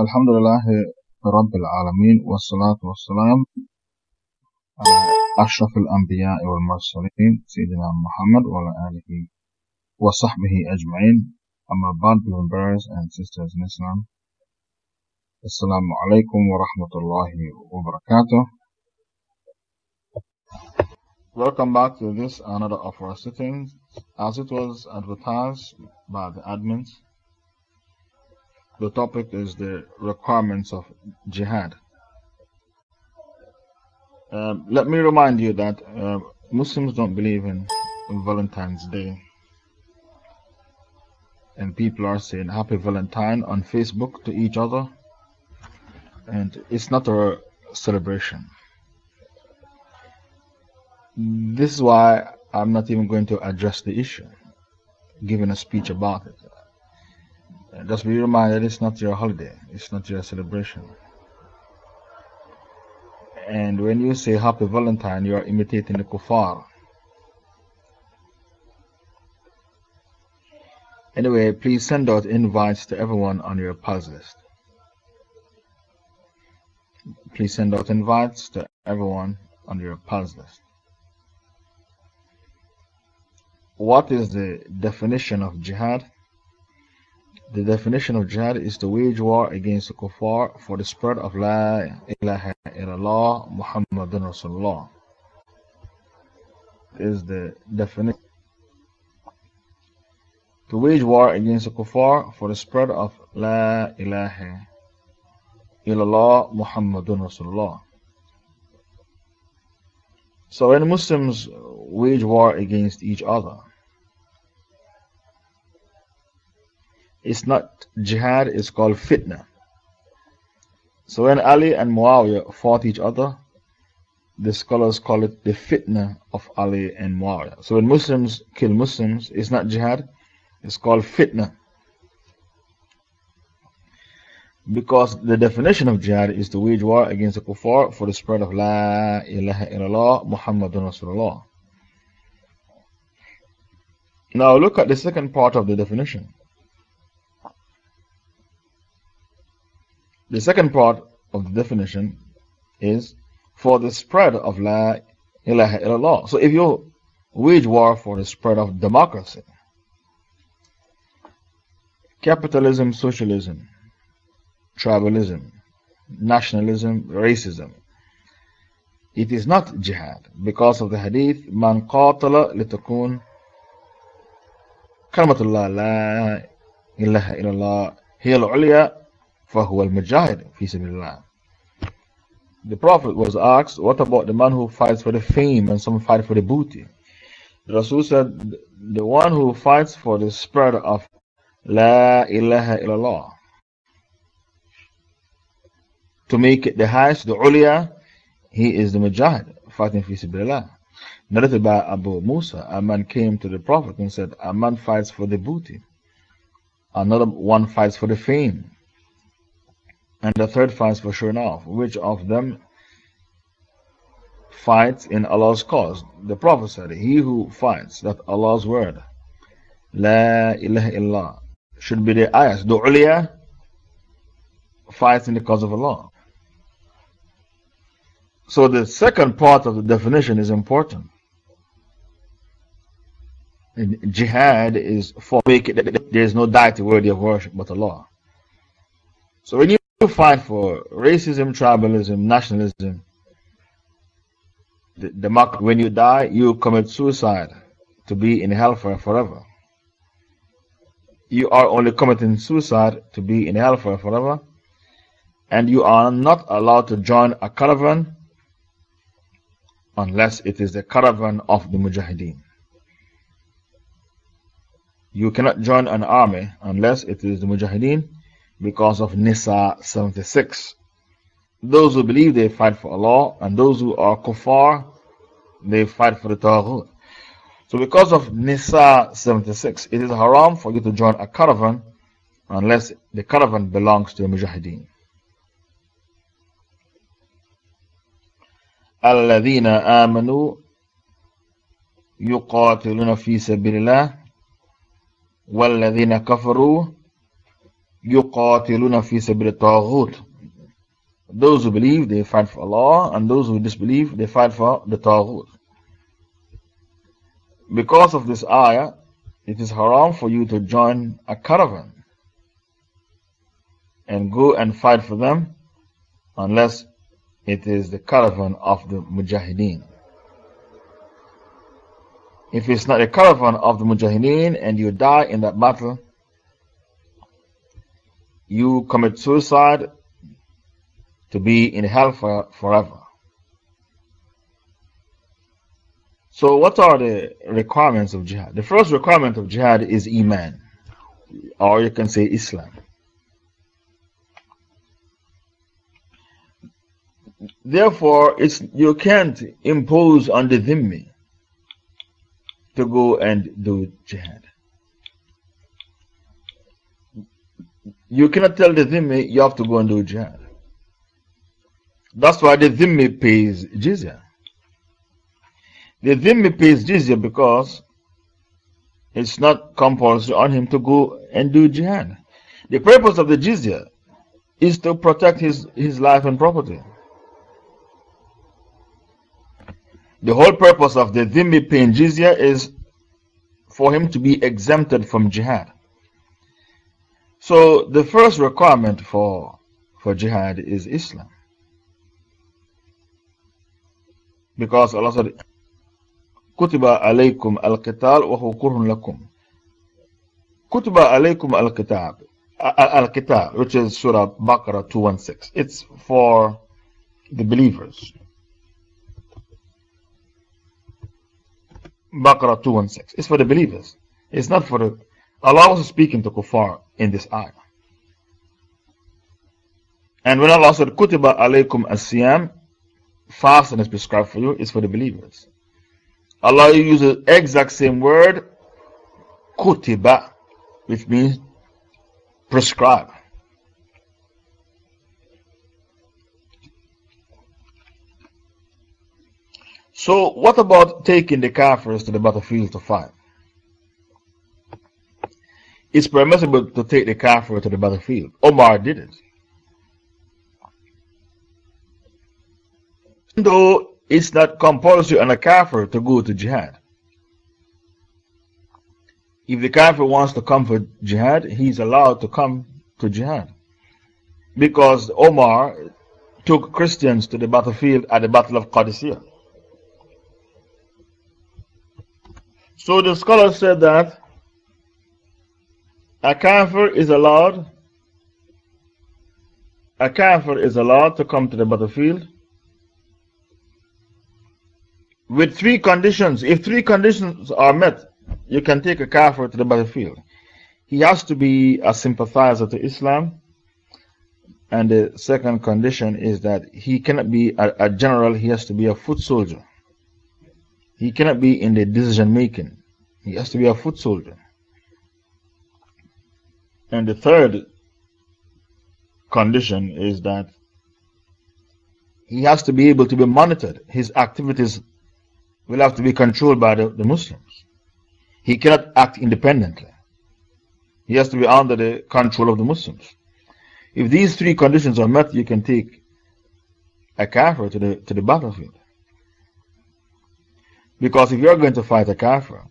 الحمد لله رب العالمين والصلاة والسلام على أشرف الأنبياء والمرسلين سيدنا محمد وعلى آله وصحبه أجمعين أما بعد brothers and sisters in Islam. السلام عليكم ورحمة الله وبركاته Welcome back to this another of our sittings. As it was advertised by the admins the topic is the requirements of jihad. Um, let me remind you that uh, Muslims don't believe in, in Valentine's Day. And people are saying Happy Valentine on Facebook to each other. And it's not a celebration. This is why I'm not even going to address the issue, giving a speech about it. Uh, just be reminded it's not your holiday, it's not your celebration. And when you say Happy Valentine, you are imitating the kuffar. Anyway, please send out invites to everyone on your pals list. Please send out invites to everyone on your pals list. What is the definition of jihad? The definition of jihad is to wage war against the kuffar for the spread of La ilaha illallah Muhammadun Rasulullah. Is the definition. To wage war against the kuffar for the spread of La ilaha illallah Muhammadun Rasulullah. So when Muslims wage war against each other, It's not jihad, it's called fitna. So when Ali and Muawiyah fought each other, the scholars call it the fitna of Ali and Muawiyah. So when Muslims kill Muslims, it's not jihad, it's called fitna. Because the definition of jihad is to wage war against the kuffar for the spread of La ilaha illallah Muhammadun Rasulullah. Now look at the second part of the definition. The second part of the definition is for the spread of La ilaha illallah. So if you wage war for the spread of democracy, capitalism, socialism, tribalism, nationalism, racism, it is not jihad because of the hadith man qatala litakun kalimatullah la ilaha illallah hiya al-ulya فَهُوَ الْمُجَاهِدُ فِي سَبِيلِ اللَّهِ The Prophet was asked, What about the man who fights for the fame and some fight for the booty? The Rasul said, The one who fights for the spread of La ilaha illallah. To make it the highest, the uliya, he is the mujahid, fighting fi sabilillah. Narrated by Abu Musa, a man came to the Prophet and said, A man fights for the booty, another one fights for the fame, and the third fights for sure enough. Which of them fights in Allah's cause? The Prophet said, He who fights that Allah's word, La ilaha illallah, should be the ayahs. The uliya fights in the cause of Allah. So the second part of the definition is important. jihad is for making there is no deity worthy of worship but Allah. So when you fight for racism, tribalism, nationalism. The, the when you die, you commit suicide to be in hellfire forever. You are only committing suicide to be in hellfire forever, and you are not allowed to join a caravan unless it is the caravan of the Mujahideen. You cannot join an army unless it is the Mujahideen because of Nisa 76. Those who believe they fight for Allah, and those who are kuffar, they fight for the Taghut. So, because of Nisa 76, it is haram for you to join a caravan unless the caravan belongs to a Mujahideen. الذين آمنوا يقاتلون في سبيل الله والذين كفروا يقاتلون في سبيل الطاغوت those who believe they fight for Allah and those who disbelieve they fight for the Taghut. Because of this ayah, it is haram for you to join a caravan and go and fight for them unless it is the caravan of the Mujahideen. If it's not a caravan of the Mujahideen and you die in that battle, you commit suicide to be in hell for, forever. So, what are the requirements of jihad? The first requirement of jihad is Iman, or you can say Islam. Therefore, it's, you can't impose on the dhimmi to go and do jihad. You cannot tell the dhimmi you have to go and do jihad. That's why the dhimmi pays jizya. The dhimmi pays jizya because it's not compulsory on him to go and do jihad. The purpose of the jizya is to protect his, his life and property. The whole purpose of the dhimmi paying jizya is for him to be exempted from jihad. So the first requirement for, for jihad is Islam. Because Allah said, Kutiba alaykum al-qital wa hukurun lakum. Kutiba alaykum al-kitab. Al-kitab, which is Surah Baqarah 216. It's for the believers. Baqarah 216. It's for the believers. It's not for the. Allah was speaking to kuffar in this ayah. And when Allah said, Kutiba alaykum as-siyam, fasting is prescribed for you is for the believers. Allah uses the exact same word, kutiba, which means prescribe. So, what about taking the kafirs to the battlefield to fight? It's permissible to take the kafir to the battlefield. Omar didn't. though it's not compulsory on a kafir to go to jihad. If the kafir wants to come for jihad, he's allowed to come to jihad. Because Omar took Christians to the battlefield at the Battle of Qadisiyah. So the scholar said that a kafir is allowed a kafir is allowed to come to the battlefield with three conditions. If three conditions are met, you can take a kafir to the battlefield. He has to be a sympathizer to Islam. And the second condition is that he cannot be a, a general, he has to be a foot soldier. He cannot be in the decision making. He has to be a foot soldier. And the third condition is that he has to be able to be monitored. His activities will have to be controlled by the, the Muslims. He cannot act independently. He has to be under the control of the Muslims. If these three conditions are met, you can take a kafir to the, to the battlefield. Because if you're going to fight a kafir,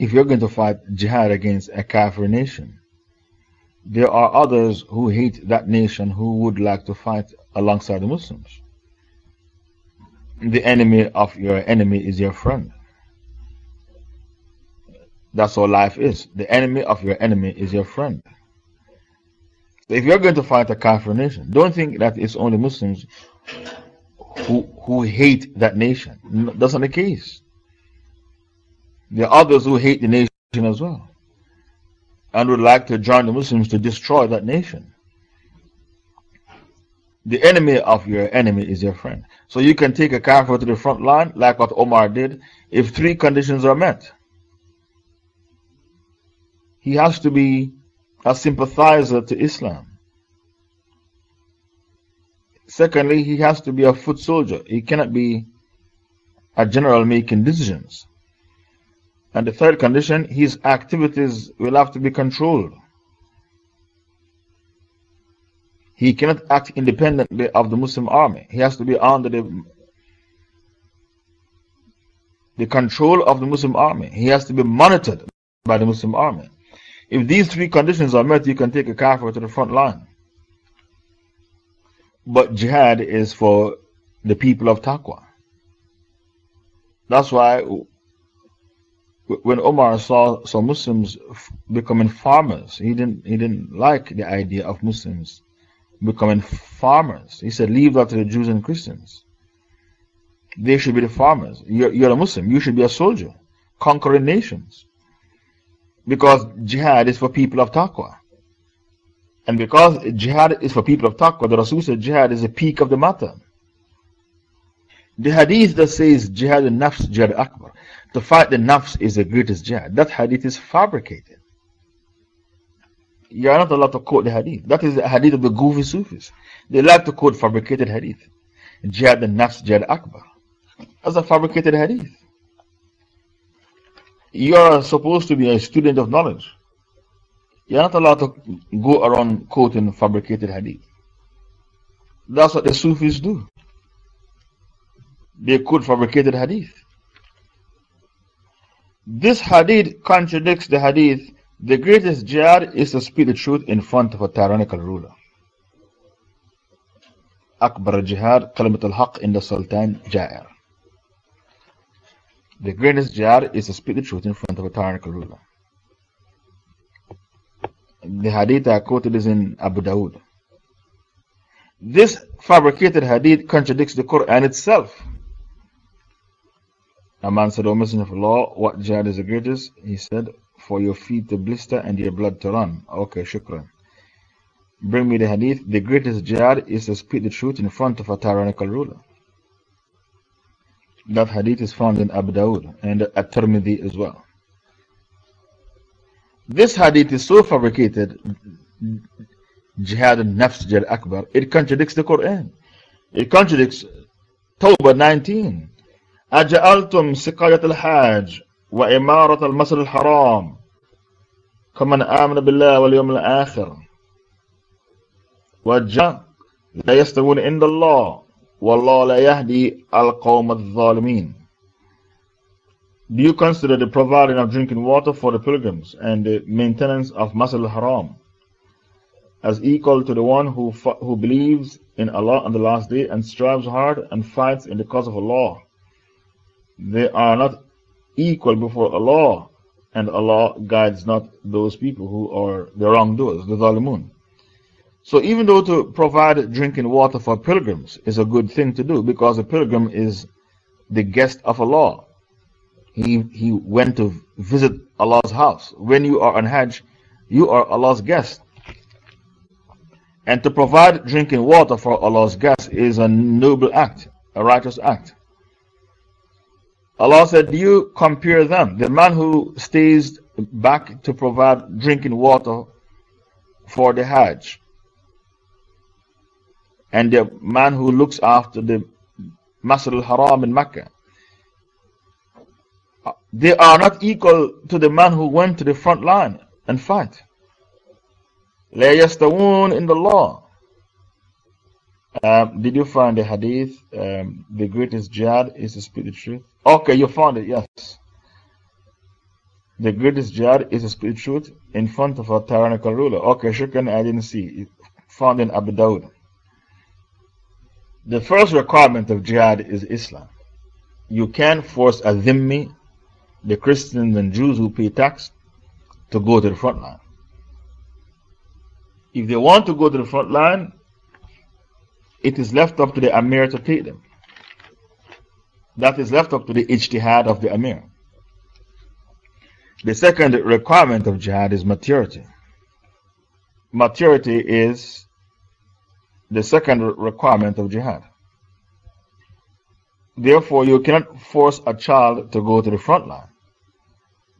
if you're going to fight jihad against a kafir nation, there are others who hate that nation who would like to fight alongside the Muslims the enemy of your enemy is your friend. That's all life is. The enemy of your enemy is your friend. If you're going to fight a Kafir nation, don't think that it's only Muslims who, who hate that nation. That's not the case. There are others who hate the nation as well and would like to join the Muslims to destroy that nation. The enemy of your enemy is your friend. So you can take a kafir to the front line, like what Omar did, if three conditions are met. He has to be a sympathizer to Islam. Secondly, he has to be a foot soldier. He cannot be a general making decisions. And the third condition, his activities will have to be controlled. He cannot act independently of the Muslim army. He has to be under the, the control of the Muslim army. He has to be monitored by the Muslim army. If these three conditions are met, you can take a kafir to the front line. But jihad is for the people of taqwa. That's why when Omar saw some Muslims becoming farmers, he didn't, he didn't like the idea of Muslims becoming farmers. He said, Leave that to the Jews and Christians. They should be the farmers. You're, you're a Muslim, you should be a soldier, conquering nations. Because jihad is for people of taqwa. And because jihad is for people of taqwa, the Rasul said jihad is the peak of the matter. The hadith that says jihad and nafs, jihad akbar, to fight the nafs is the greatest jihad. That hadith is fabricated. You are not allowed to quote the hadith. That is the hadith of the goofy Sufis. They like to quote fabricated hadith. Jihad and nafs, jihad akbar. That's a fabricated hadith. You are supposed to be a student of knowledge. You're not allowed to go around quoting fabricated hadith. That's what the Sufis do. They quote fabricated hadith. This hadith contradicts the hadith the greatest jihad is to speak the truth in front of a tyrannical ruler. Akbar jihad, kalimat al-haq in the Sultan Jair. The greatest jihad is to speak the truth in front of a tyrannical ruler. The hadith I quoted is in Abu Dawood. This fabricated hadith contradicts the Quran itself. A man said, O Messenger of Allah, what jihad is the greatest? He said, For your feet to blister and your blood to run. Okay, shukran. Bring me the hadith. The greatest jihad is to speak the truth in front of a tyrannical ruler. That hadith is found in Abu Dawud and at Tirmidhi as well. This hadith is so fabricated, Jihad al Nafs Jihad Akbar, it contradicts the Quran. It contradicts Tawbah 19. أجعلتم سقاية الحاج وإمارة المسجد الحرام كمن آمن بالله واليوم الآخر وجاء لا يستوون عند الله la yahdi al qawm al-zalimin. Do you consider the providing of drinking water for the pilgrims and the maintenance of Masjid al-Haram as equal to the one who, who believes in Allah on the last day and strives hard and fights in the cause of Allah? They are not equal before Allah, and Allah guides not those people who are the wrongdoers, the zalimun. So, even though to provide drinking water for pilgrims is a good thing to do because a pilgrim is the guest of Allah, he, he went to visit Allah's house. When you are on Hajj, you are Allah's guest. And to provide drinking water for Allah's guest is a noble act, a righteous act. Allah said, Do you compare them? The man who stays back to provide drinking water for the Hajj and the man who looks after the Masjid al Haram in Mecca. They are not equal to the man who went to the front line and fight. لا يستوون in the law. Um, did you find the hadith? Um, the greatest jihad is to speak the truth. Okay, you found it, yes. The greatest jihad is speak the truth in front of a tyrannical ruler. Okay, shukran, I didn't see. Found in Abu Dawud. The first requirement of jihad is Islam. You can't force a dhimmi, the Christians and Jews who pay tax, to go to the front line. If they want to go to the front line, it is left up to the Amir to take them. That is left up to the ijtihad of the Amir. The second requirement of jihad is maturity. Maturity is the second requirement of jihad. Therefore, you cannot force a child to go to the front line.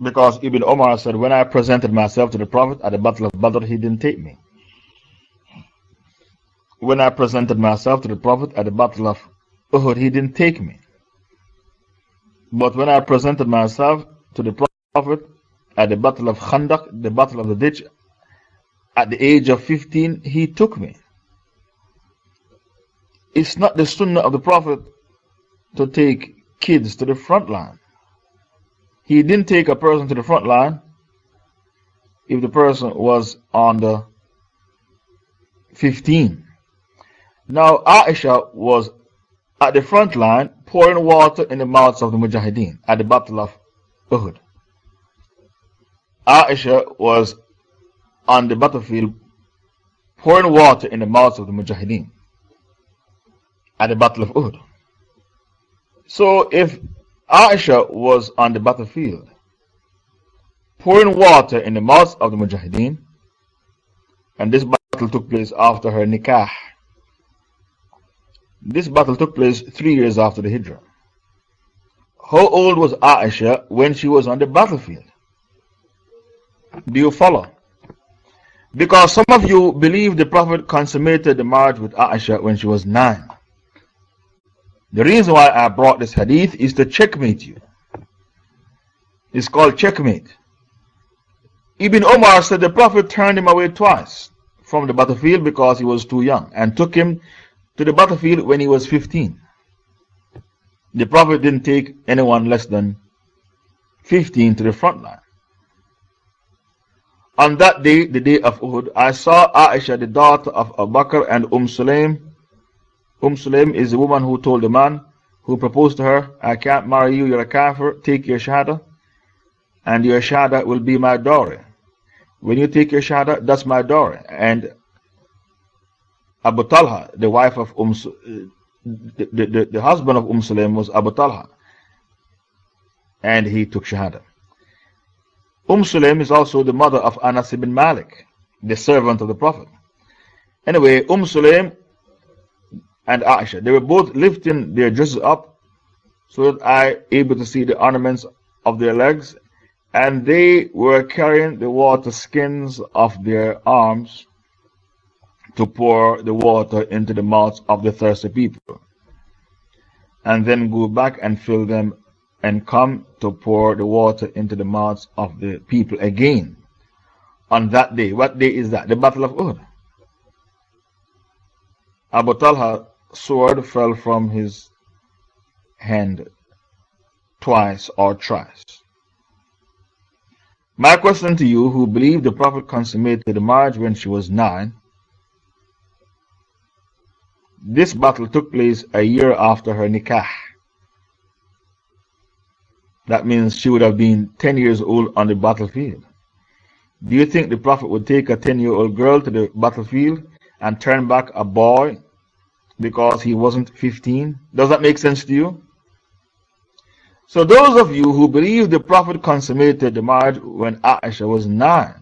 Because Ibn Omar said, When I presented myself to the Prophet at the Battle of Badr, he didn't take me. When I presented myself to the Prophet at the Battle of Uhud, he didn't take me. But when I presented myself to the Prophet at the Battle of Khandaq, the Battle of the Ditch, at the age of 15, he took me. it's not the sunnah of the Prophet to take kids to the front line. He didn't take a person to the front line if the person was under 15. Now, Aisha was at the front line pouring water in the mouths of the Mujahideen at the Battle of Uhud. Aisha was on the battlefield pouring water in the mouths of the Mujahideen at the Battle of Uhud. So if Aisha was on the battlefield pouring water in the mouths of the Mujahideen, and this battle took place after her nikah. This battle took place three years after the Hijrah. How old was Aisha when she was on the battlefield? Do you follow? Because some of you believe the Prophet consummated the marriage with Aisha when she was nine. The reason why I brought this hadith is to checkmate you. It's called checkmate. Ibn Omar said the Prophet turned him away twice from the battlefield because he was too young and took him to the battlefield when he was 15. The Prophet didn't take anyone less than 15 to the front line. On that day, the day of Uhud, I saw Aisha, the daughter of Abu Bakr and Umm Sulaim. Umm Sulaim is the woman who told the man who proposed to her, I can't marry you, you're a kafir, take your shahada, and your shahada will be my dowry. When you take your shahada, that's my dowry. And Abu Talha, the wife of Umm, the, the, the, husband of Umm Sulaim was Abu Talha. And he took shahada. Umm Sulaim is also the mother of Anas ibn Malik, the servant of the Prophet. Anyway, Umm Sulaim and Aisha, they were both lifting their dresses up so that I able to see the ornaments of their legs, and they were carrying the water skins of their arms to pour the water into the mouths of the thirsty people, and then go back and fill them and come to pour the water into the mouths of the people again on that day. What day is that? The Battle of Uhud. Abu Talha's sword fell from his hand twice or thrice. My question to you, who believe the Prophet consummated the marriage when she was nine, this battle took place a year after her nikah. That means she would have been 10 years old on the battlefield. Do you think the Prophet would take a 10 year old girl to the battlefield and turn back a boy because he wasn't 15? Does that make sense to you? So, those of you who believe the Prophet consummated the marriage when Aisha was 9,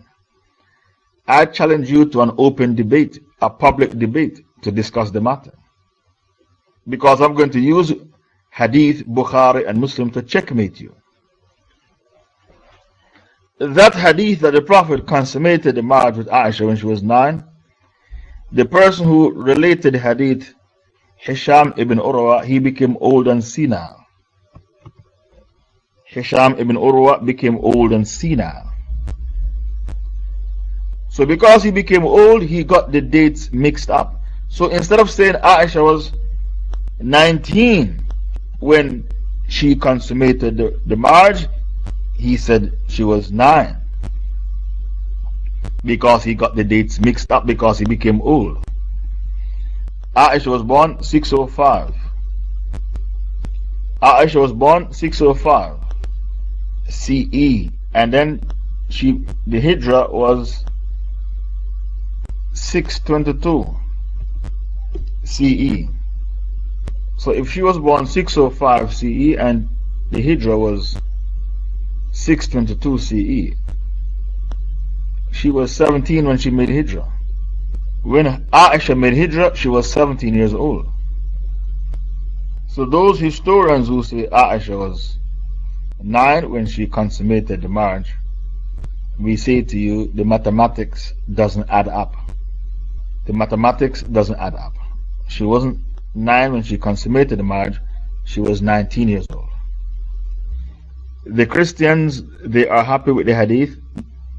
I challenge you to an open debate, a public debate, to discuss the matter. Because I'm going to use Hadith, Bukhari, and Muslim to checkmate you. That hadith that the Prophet consummated the marriage with Aisha when she was nine, the person who related the hadith, Hisham ibn Urwa, he became old and senile. Hisham ibn Urwa became old and senile. So, because he became old, he got the dates mixed up. So, instead of saying Aisha was 19 when she consummated the, the marriage, he said she was nine because he got the dates mixed up because he became old. Aisha was born 605. Aisha was born 605 CE and then she the Hijra was 622 CE. So if she was born 605 CE and the Hijra was 622 CE. She was 17 when she made Hijrah. When Aisha made Hijrah, she was 17 years old. So, those historians who say Aisha was 9 when she consummated the marriage, we say to you the mathematics doesn't add up. The mathematics doesn't add up. She wasn't 9 when she consummated the marriage, she was 19 years old. The Christians, they are happy with the hadith.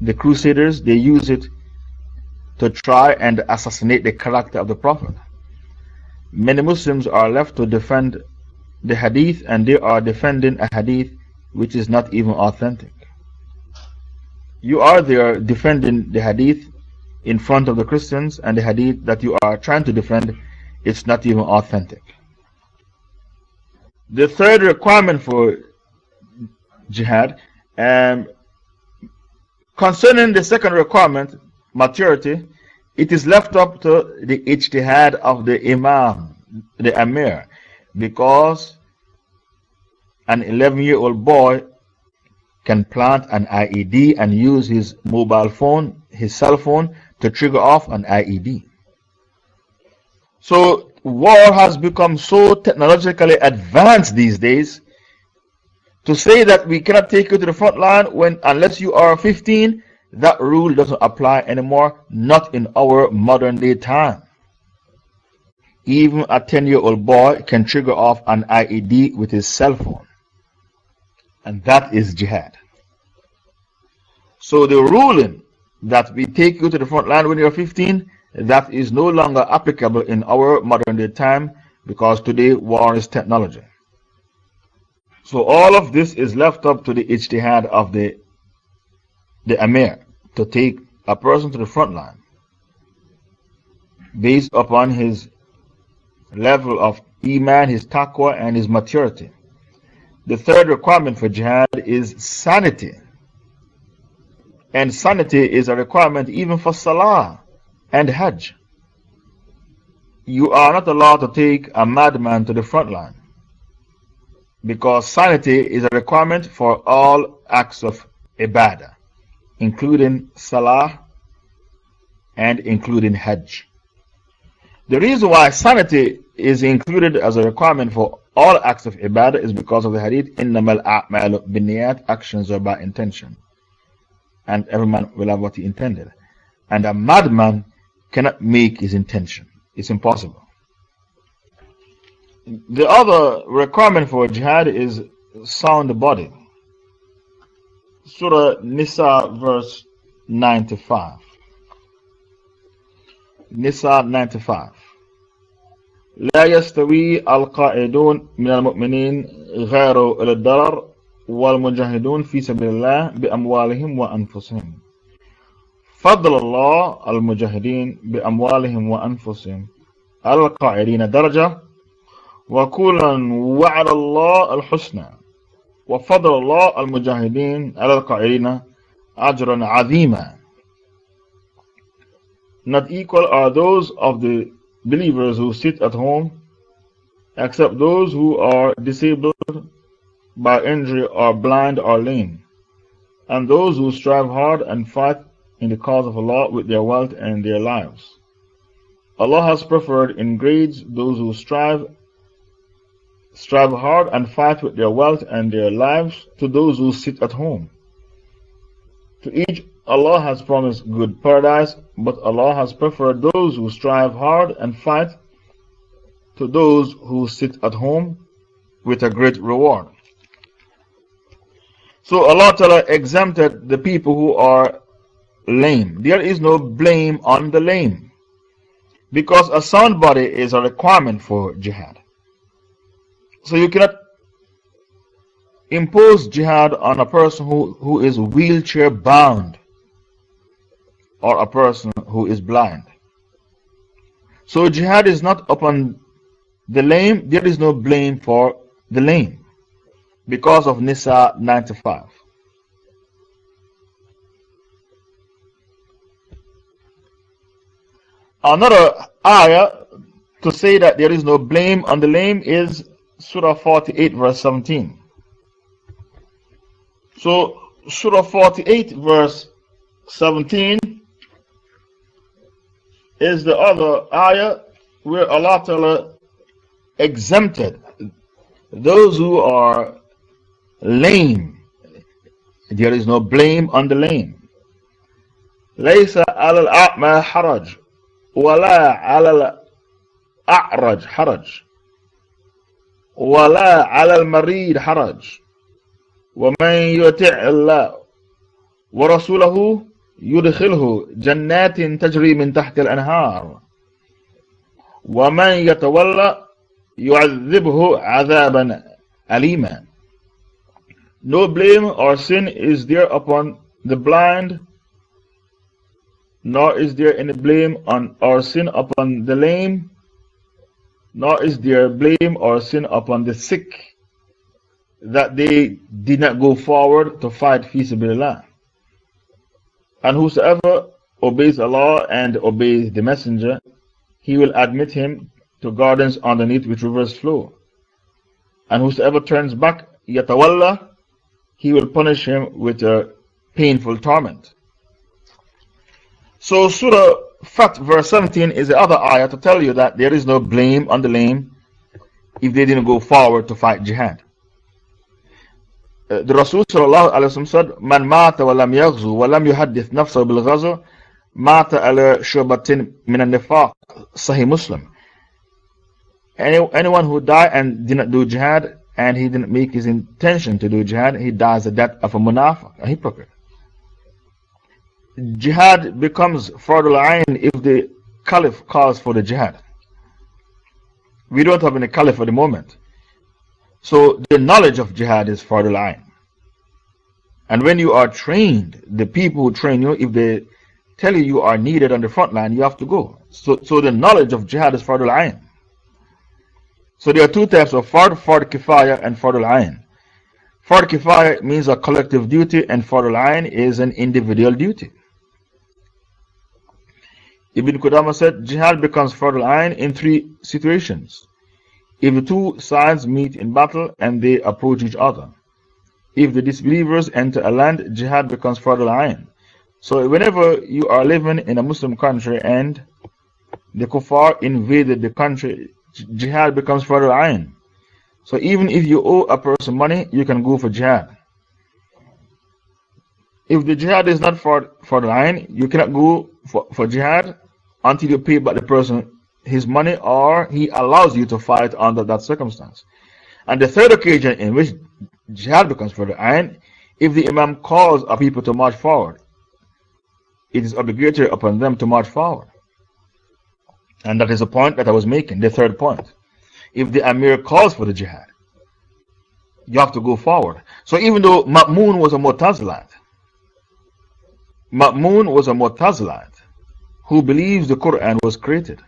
The Crusaders, they use it to try and assassinate the character of the Prophet. many Muslims are left to defend the hadith and they are defending a hadith which is not even authentic. You are there defending the hadith in front of the Christians, and the hadith that you are trying to defend is not even authentic. The third requirement for jihad, um, concerning the second requirement, maturity, it is left up to the ijtihad of the Imam, the emir, because an 11 year old boy can plant an IED and use his mobile phone, his cell phone, to trigger off an IED. So, war has become so technologically advanced these days to say that we cannot take you to the front line when, unless you are 15, that rule doesn't apply anymore, not in our modern day time. Even a 10 year old boy can trigger off an IED with his cell phone. And that is jihad. So the ruling that we take you to the front line when you're 15, that is no longer applicable in our modern day time because today war is technology. So all of this is left up to the ijtihad of the, the Amir to take a person to the front line based upon his level of Iman, his taqwa, and his maturity. The third requirement for jihad is sanity. And sanity is a requirement even for Salah and Hajj. You are not allowed to take a madman to the front line because sanity is a requirement for all acts of ibadah, including Salah and including Hajj. The reason why sanity is included as a requirement for all acts of ibadah is because of the hadith, إِنَّمَا الْأَعْمَالُ بِالنِّيَّاتِ Actions are by intention and every man will have what he intended. And a madman cannot make his intention. It's impossible. The other requirement for jihad is sound body. Surah Nisa, verse 95. Nisa 95. لا يستوي القائدون من المؤمنين غير الضرر والمجاهدون في سبيل الله بأموالهم وأنفسهم فضل الله المجاهدين بأموالهم وأنفسهم القاعدين درجة وكلا وعد الله الحسنى وفضل الله المجاهدين على القاعدين أجرا عظيما Not equal are those of the believers who sit at home except those who are disabled by injury or blind or lame, and those who strive hard and fight in the cause of Allah with their wealth and their lives. Allah has preferred in grades those who strive, strive hard and fight with their wealth and their lives to those who sit at home. To each Allah has promised good paradise, but Allah has preferred those who strive hard and fight to those who sit at home with a great reward. So Allah Ta'ala exempted the people who are lame. There is no blame on the lame. Because a sound body is a requirement for jihad. So you cannot impose jihad on a person who, who is wheelchair bound or a person who is blind. So jihad is not upon the lame, there is no blame for the lame because of Nisa 95. Another ayah to say that there is no blame on the lame is Surah 48, verse 17. So, Surah 48, verse 17 is the other ayah where Allah Ta'ala exempted those who are lame. There is no blame on the lame. ليس على الأعمى حرج ولا على الأعرج حرج. ولا على المريض حرج. ومن يطع الله ورسوله يدخله جنات تجري من تحت الأنهار. وَمَنْ يَتَوَلَّ يُعَذِّبْهُ عَذَابًا أَلِيمًا. No blame or sin is there upon the blind, nor is there any blame on or sin upon the lame, nor is there blame or sin upon the sick, that they did not go forward to fight Feasibilillah. And whosoever obeys Allah and obeys the Messenger, He will admit him to gardens underneath which rivers flow. And whosoever turns back, yatawalla, He will punish him with a painful torment. So, Surah Fath, verse 17, is the other ayah to tell you that there is no blame on the lame if they didn't go forward to fight jihad. Uh, the Rasul said, Man mata wa lam yaghzu wa lam yuhaddith nafsa bil ghazu mata ala shubatin min al-nifaq. Sahih Muslim. Any, anyone who died and did not do jihad and he didn't make his intention to do jihad, he dies the death of a munafiq, a hypocrite. Jihad becomes fardul ayn if the caliph calls for the jihad. We don't have any caliph at the moment. So the knowledge of jihad is fardul ayn. And when you are trained, the people who train you, if they tell you you are needed on the front line, you have to go. So, so the knowledge of jihad is fardul ayn. So there are two types of fard, fard kifaya and fardul ayn. Fard kifaya means a collective duty and fardul ayn is an individual duty. Ibn Qudama said jihad becomes fardul ayn in three situations. If the two sides meet in battle and they approach each other. If the disbelievers enter a land, jihad becomes fardul ayn. So, whenever you are living in a Muslim country and the kuffar invaded the country, jihad becomes fardul ayn. So, even if you owe a person money, you can go for jihad. If the jihad is not for, fardul ayn, you cannot go for, for jihad until you pay back the person his money or he allows you to fight under that circumstance. And the third occasion in which jihad becomes fardul ayn, if the Imam calls a people to march forward, it is obligatory upon them to march forward. And that is the point that I was making, the third point. If the Amir calls for the jihad, you have to go forward. So even though Ma'mun was a Mu'tazilat, Ma'mun was a Mu'tazilat who believes the Quran was created.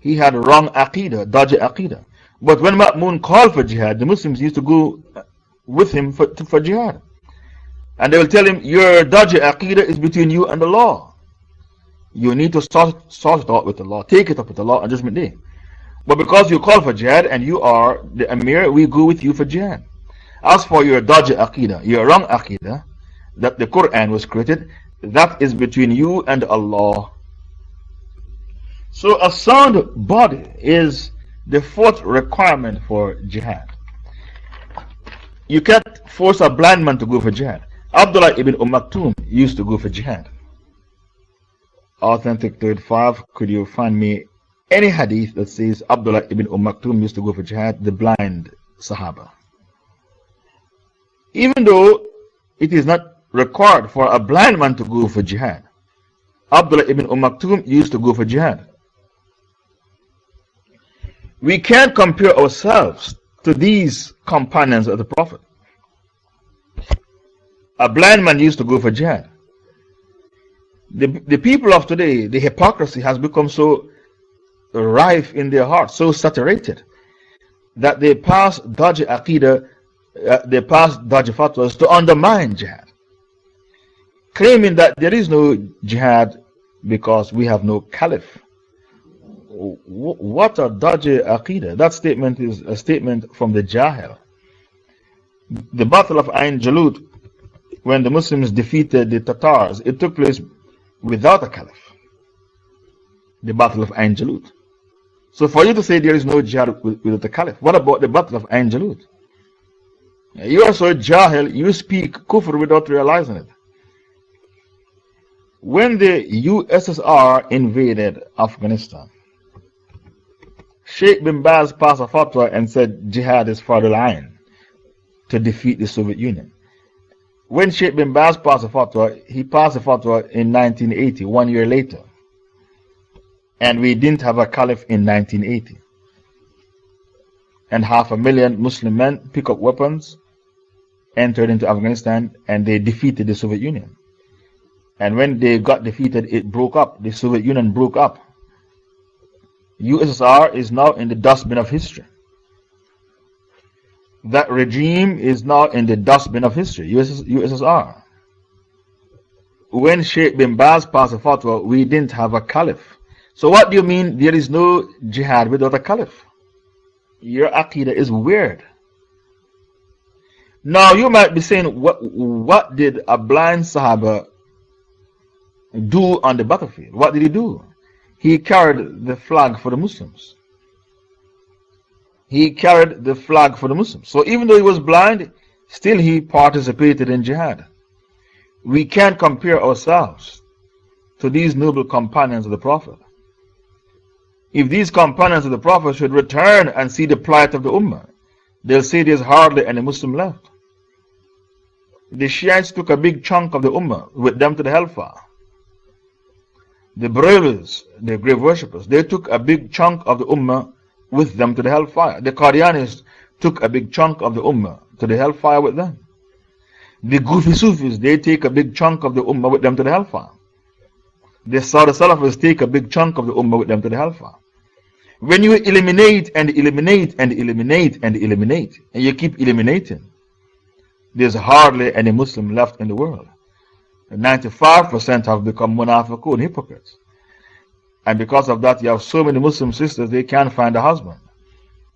He had a wrong Aqidah, dodgy Aqidah. But when Ma'mun called for jihad, the Muslims used to go uh, with him for, for jihad. And they will tell him, Your dodgy Aqidah is between you and the law. You need to sort, sort it out with the law. Take it up with the law on Judgment Day. But because you call for jihad and you are the Amir, we go with you for jihad. As for your dodgy Aqidah, your wrong Aqidah, that the Quran was created, that is between you and Allah. So, a sound body is the fourth requirement for jihad. You can't force a blind man to go for jihad. Abdullah ibn Umm used to go for jihad. Authentic 35, could you find me any hadith that says Abdullah ibn Umm used to go for jihad, the blind Sahaba? Even though it is not required for a blind man to go for jihad, Abdullah ibn Umm used to go for jihad. We can't compare ourselves to these companions of the Prophet. A blind man used to go for jihad. The, the people of today, the hypocrisy has become so rife in their hearts, so saturated, that they pass dodgy aqidah, uh, they pass dodgy fatwas to undermine jihad. Claiming that there is no jihad because we have no caliph. What a dodgy aqidah. That statement is a statement from the Jahil. The Battle of Ain Jalut when the Muslims defeated the Tatars, it took place without a caliph. The Battle of Ain Jalut. So, for you to say there is no jihad without a caliph, what about the Battle of Ain Jalut? You are so jahil, you speak kufr without realizing it. When the USSR invaded Afghanistan, Sheikh bin Baz passed a fatwa and said jihad is fardul ayn to defeat the Soviet Union. When Sheikh bin Baz passed a fatwa, he passed a fatwa in 1980, one year later. and we didn't have a caliph in 1980. And half a million Muslim men pick up weapons, entered into Afghanistan, and they defeated the Soviet Union. And when they got defeated, it broke up. The Soviet Union broke up. USSR is now in the dustbin of history. That regime is now in the dustbin of history, USSR. When Sheikh bin Baz passed a fatwa, we didn't have a caliph. So, what do you mean there is no jihad without a caliph? Your aqidah is weird. Now, you might be saying, what, what did a blind Sahaba do on the battlefield? What did he do? He carried the flag for the Muslims. He carried the flag for the Muslims. So even though he was blind, still he participated in jihad. We can't compare ourselves to these noble companions of the Prophet. If these companions of the Prophet should return and see the plight of the Ummah, they'll say there's hardly any Muslim left. The Shiites took a big chunk of the Ummah with them to the hellfire. The Brahmins, the grave worshippers, they took a big chunk of the Ummah with them to the hellfire. The Qadianis took a big chunk of the Ummah to the hellfire with them. The Goofy Sufis, they take a big chunk of the Ummah with them to the hellfire. The Saudi Salafis take a big chunk of the Ummah with them to the hellfire. When you eliminate and eliminate and eliminate and eliminate, and you keep eliminating, there's hardly any Muslim left in the world. 95% have become munafiqun, hypocrites. And because of that, you have so many Muslim sisters, they can't find a husband.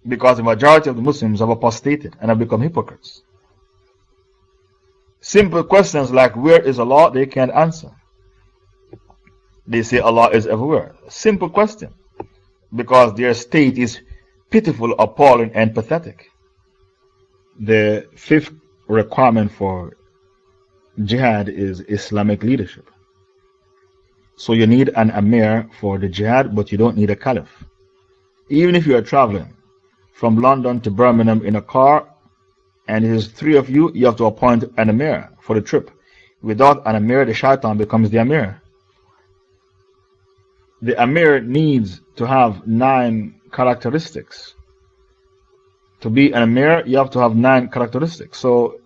Because the majority of the Muslims have apostated and have become hypocrites. Simple questions like, Where is Allah? they can't answer. They say Allah is everywhere. Simple question. Because their state is pitiful, appalling, and pathetic. The fifth requirement for jihad is Islamic leadership. So you need an Amir for the jihad, but you don't need a Caliph. Even if you are traveling from London to Birmingham in a car and there's three of you, you have to appoint an Amir for the trip. Without an Amir, the shaitan becomes the Amir. The Amir needs to have nine characteristics. To be an Amir, you have to have nine characteristics. So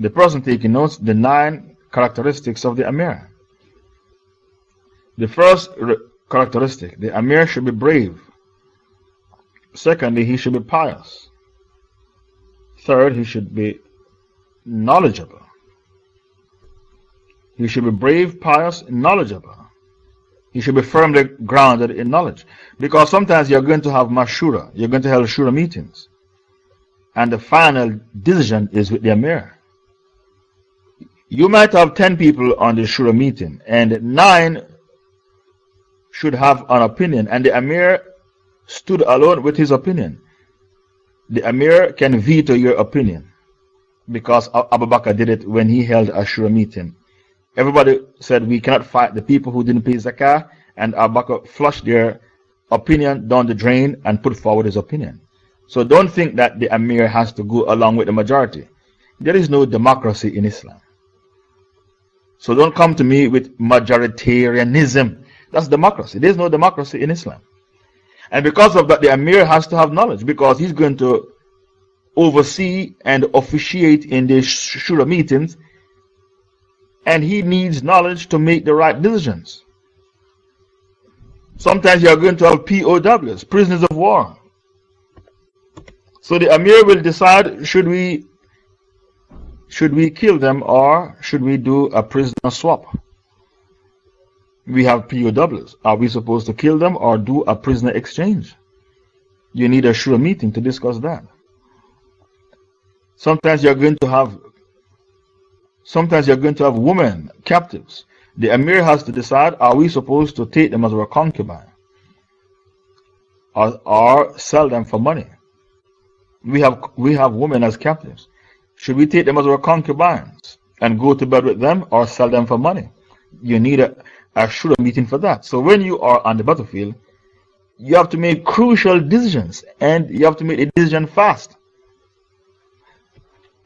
the person taking notes the nine characteristics of the Amir. The first characteristic the Amir should be brave. Secondly, he should be pious. Third, he should be knowledgeable. He should be brave, pious, knowledgeable. He should be firmly grounded in knowledge. Because sometimes you're going to have mashura, you're going to have shura meetings. And the final decision is with the Amir. You might have 10 people on the Shura meeting, and 9 should have an opinion, and the Amir stood alone with his opinion. The Amir can veto your opinion because Abu Bakr did it when he held a Shura meeting. Everybody said we cannot fight the people who didn't pay zakah, and Abu Bakr flushed their opinion down the drain and put forward his opinion. So don't think that the Amir has to go along with the majority. There is no democracy in Islam. So don't come to me with majoritarianism. That's democracy. There's no democracy in Islam. And because of that, the Amir has to have knowledge because he's going to oversee and officiate in the Shura meetings. And he needs knowledge to make the right decisions. Sometimes you are going to have POWs, prisoners of war. So the Amir will decide should we should we kill them or should we do a prisoner swap? We have POWs. Are we supposed to kill them or do a prisoner exchange? You need a Shura meeting to discuss that. Sometimes you're going to have sometimes you're going to have women captives. The Emir has to decide are we supposed to take them as a concubine or, or sell them for money? We have, we have women as captives. Should we take them as our concubines and go to bed with them or sell them for money? You need a, a Shura meeting for that. So when you are on the battlefield, you have to make crucial decisions and you have to make a decision fast.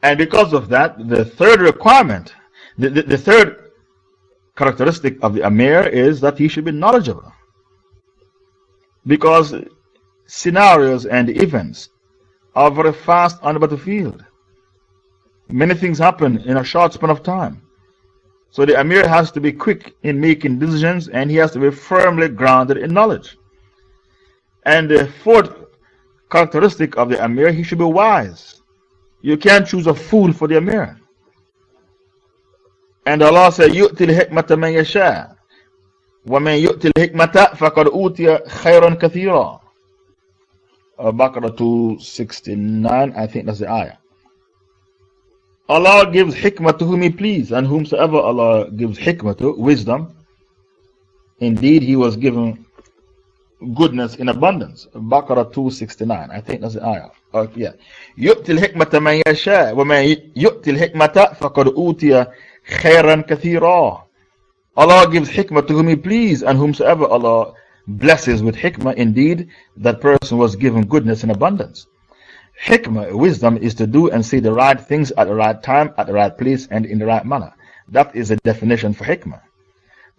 And because of that, the third requirement, the, the, the third characteristic of the Amir is that he should be knowledgeable. Because scenarios and events are very fast on the battlefield. Many things happen in a short span of time. So the Amir has to be quick in making decisions and he has to be firmly grounded in knowledge. And the fourth characteristic of the Amir, he should be wise. You can't choose a fool for the Amir. And Allah said, يُؤْتِ الْحِكْمَةَ مَنْ يَشَاءُ وَمَنْ يُؤْتِ الْحِكْمَةَ فَقَدْ أُوتِيَ خَيْرًا كَثِيرًا uh, Baqarah 269, I think that's the ayah. Allah gives hikmah to whom He please, and whomsoever Allah gives hikmah to, wisdom, indeed He was given goodness in abundance. Baqarah 269, I think that's the ayah. Uh, yeah. يؤتي الحكمة من يشاء ومن يؤتي الحكمة فقد أوتي خيرا كثيرا Allah gives hikmah to whom He please, and whomsoever Allah blesses with hikmah, indeed, that person was given goodness in abundance. Hikmah, wisdom, is to do and say the right things at the right time, at the right place, and in the right manner. That is the definition for hikmah.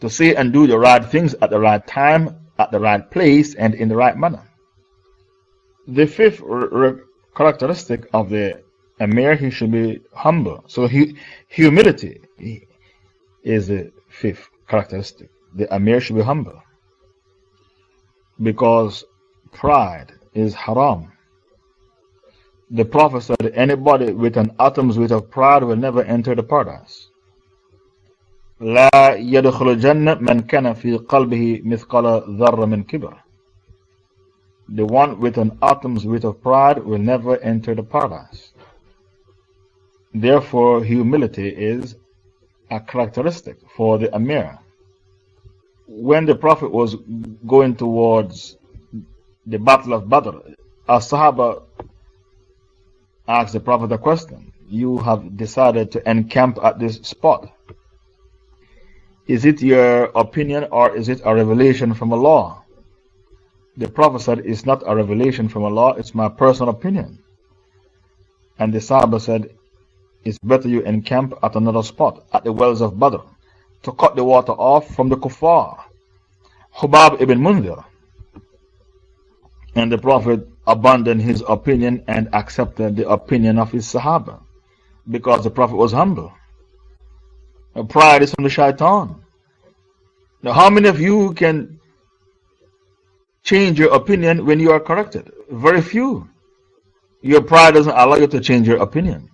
To say and do the right things at the right time, at the right place, and in the right manner. The fifth characteristic of the Amir, he should be humble. So, he, humility is the fifth characteristic. The Amir should be humble because pride is haram The Prophet said, Anybody with an atom's weight of pride will never enter the paradise. لا يدخل الجنة من كان في قلبه مثقال ذرة من كبر. The one with an atom's weight of pride will never enter the paradise. Therefore, humility is a characteristic for the Amir when the Prophet was going towards the Battle of Badr, a Sahaba asked the Prophet a question. You have decided to encamp at this spot. Is it your opinion or is it a revelation from Allah? The Prophet said, It's not a revelation from Allah, it's my personal opinion. And the Sahaba said, It's better you encamp at another spot, at the wells of Badr to cut the water off from the kuffar. Hubab ibn Munzir. And the Prophet abandoned his opinion and accepted the opinion of his Sahaba because the Prophet was humble. Pride is from the shaitan. Now, how many of you can change your opinion when you are corrected? Very few. Your pride doesn't allow you to change your opinion.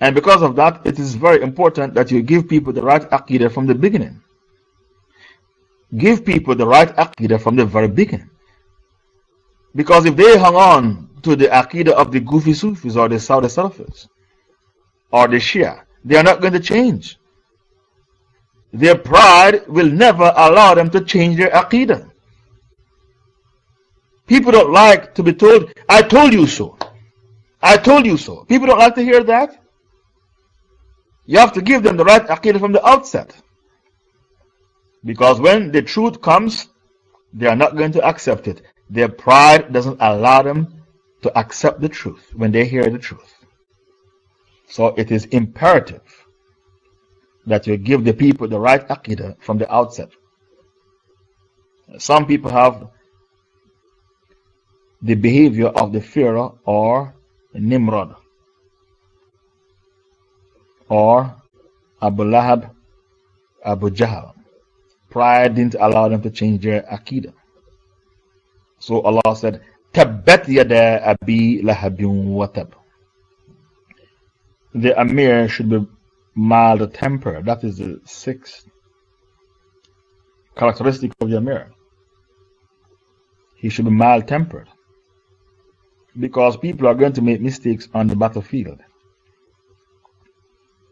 And because of that, it is very important that you give people the right aqidah from the beginning. Give people the right aqidah from the very beginning. Because if they hang on to the aqidah of the goofy Sufis or the Saudi Salafis or the Shia, they are not going to change. Their pride will never allow them to change their aqidah. People don't like to be told, I told you so. I told you so. People don't like to hear that. You have to give them the right aqidah from the outset. Because when the truth comes, they are not going to accept it. Their pride doesn't allow them to accept the truth when they hear the truth. So it is imperative that you give the people the right aqidah from the outset. Some people have the behavior of the Pharaoh or Nimrod or Abu Lahab, Abu Jahl. Pride didn't allow them to change their Aqidah. So Allah said, Tabbat yada abi lahabin watab. The Amir should be mild tempered. That is the sixth characteristic of the Amir. He should be mild tempered. Because people are going to make mistakes on the battlefield.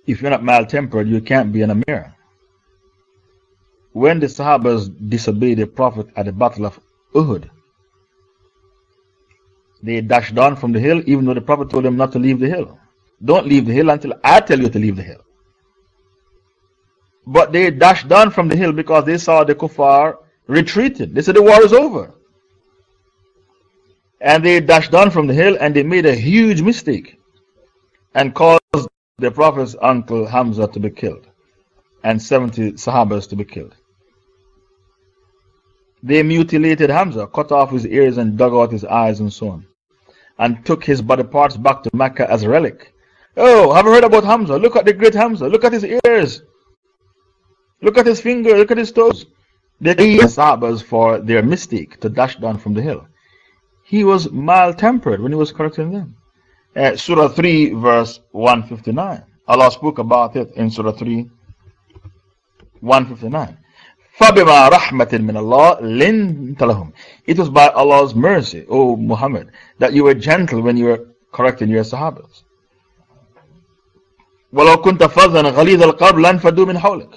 If you're not mild tempered, you can't be an Amir. When the Sahabas disobeyed the Prophet at the Battle of Uhud, they dashed down from the hill, even though the Prophet told them not to leave the hill. Don't leave the hill until I tell you to leave the hill. But they dashed down from the hill because they saw the kuffar retreating. They said the war is over. And they dashed down from the hill and they made a huge mistake and caused the Prophet's uncle Hamza to be killed and 70 Sahabas to be killed. They mutilated Hamza, cut off his ears and dug out his eyes and so on, and took his body parts back to Mecca as a relic. Oh, have you heard about Hamza? Look at the great Hamza. Look at his ears. Look at his fingers. Look at his toes. They the Sahabas for their mistake to dash down from the hill. He was mild tempered when he was correcting them. Uh, Surah 3, verse 159. Allah spoke about it in Surah 3, 159. فَبِمَا رَحْمَةٍ مِّنَ اللَّهِ لِنْتَ لَهُمْ It was by Allah's mercy, O Muhammad, that you were gentle when you were correcting your Sahabas. وَلَوْ كُنْتَ فَظًّا غَلِيظَ الْقَلْبِ لَنْفَضُّوا مِنْ حَوْلِكَ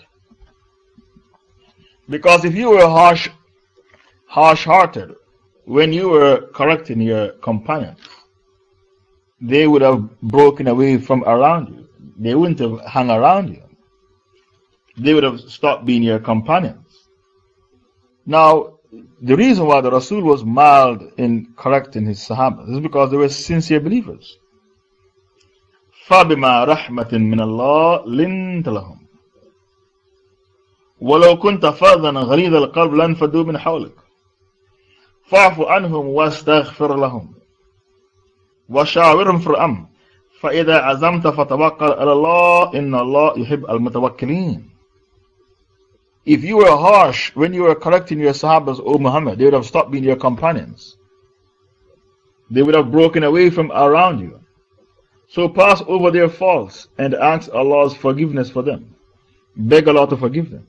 Because if you were harsh, harsh-hearted when you were correcting your companions, they would have broken away from around you. They wouldn't have hung around you. They would have stopped being your companions. Now, the reason why the Rasul was mild in correcting his Sahaba is because they were sincere believers. فَبِمَا رَحْمَةٍ مِّنَ اللَّهِ لِنْتَ لَهُمْ. ولو كنت فاظا غليظ القلب لانفضوا من حولك. فاعف عنهم واستغفر لهم. وشاورهم الأمر. فإذا عزمت فتوكل على الله إن الله يحب المتوكلين. If you were harsh when you were correcting your Sahabas, O Muhammad, they would have stopped being your companions. They would have broken away from around you. So pass over their faults and ask Allah's forgiveness for them. Beg Allah to forgive them.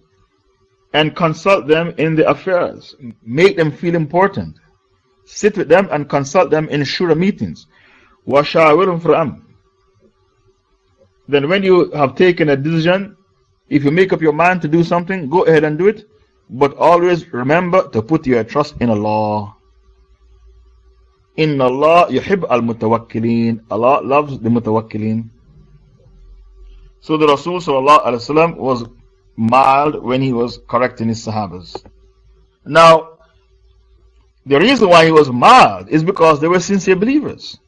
And consult them in the affairs. Make them feel important. Sit with them and consult them in shura meetings. Then, when you have taken a decision, if you make up your mind to do something, go ahead and do it. But always remember to put your trust in Allah. Inna Allah yuhib al mutawakkilin. Allah loves the mutawakkilin. So the Rasul was mild when he was correcting his Sahabas. Now, the reason why he was mild is because they were sincere believers.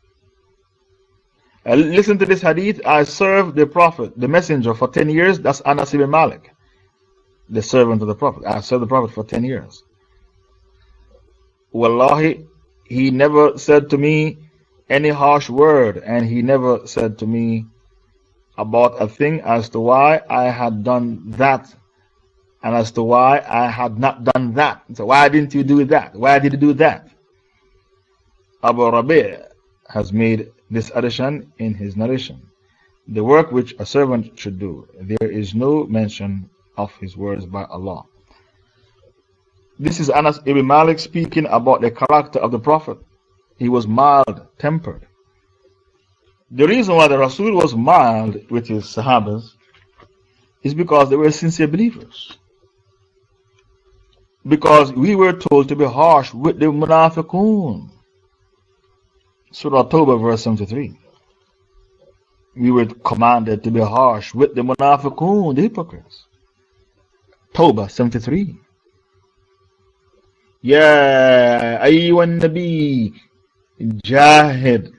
Uh, listen to this hadith. I served the Prophet, the Messenger, for 10 years. That's Anas ibn Malik, the servant of the Prophet. I served the Prophet for 10 years. Wallahi, he never said to me any harsh word, and he never said to me about a thing as to why I had done that and as to why I had not done that. So, why didn't you do that? Why did you do that? Abu Rabi' has made this addition in his narration. The work which a servant should do, there is no mention of his words by Allah. This is Anas ibn Malik speaking about the character of the Prophet. He was mild tempered. The reason why the Rasul was mild with his Sahabas is because they were sincere believers. Because we were told to be harsh with the Munafiqun. Surah Tawbah, verse 73. We were commanded to be harsh with the munafiqun, the hypocrites. Tawbah 73. يا أيها النبي جاهد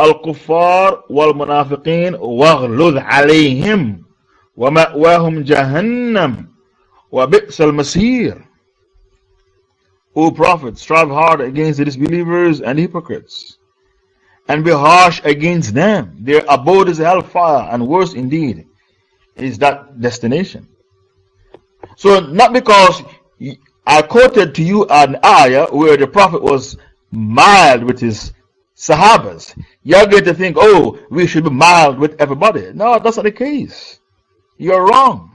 الكفار والمنافقين واغلظ عليهم ومأواهم جهنم وبئس المصير O Prophet, strive hard against the disbelievers and hypocrites, and be harsh against them. Their abode is hellfire, and worse indeed is that destination. So, not because I quoted to you an ayah where the Prophet was mild with his Sahabas, you're going to think, oh, we should be mild with everybody. No, that's not the case. You're wrong.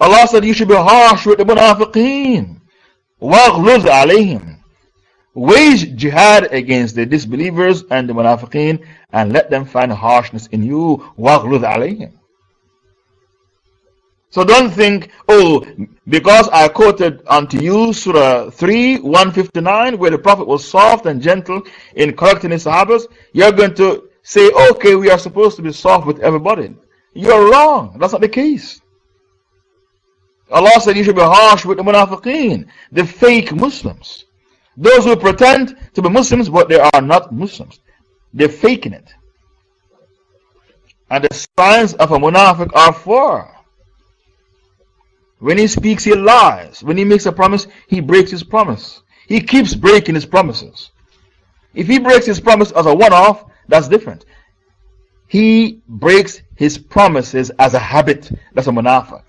Allah said you should be harsh with the munafiqeen. وَغْلُظْ عَلَيْهِمْ Wage jihad against the disbelievers and the munafiqeen and let them find harshness in you. وَغْلُظْ عَلَيْهِمْ So don't think, oh, because I quoted unto you Surah 3, 159, where the Prophet was soft and gentle in correcting his Sahabas, you're going to say, okay, we are supposed to be soft with everybody. You're wrong. That's not the case. Allah said you should be harsh with the munafiqeen, the fake Muslims. Those who pretend to be Muslims but they are not Muslims. They're faking it. And the signs of a munafiq are four. When he speaks, he lies. When he makes a promise, he breaks his promise. He keeps breaking his promises. If he breaks his promise as a one off, that's different. He breaks his promises as a habit. That's a munafiq.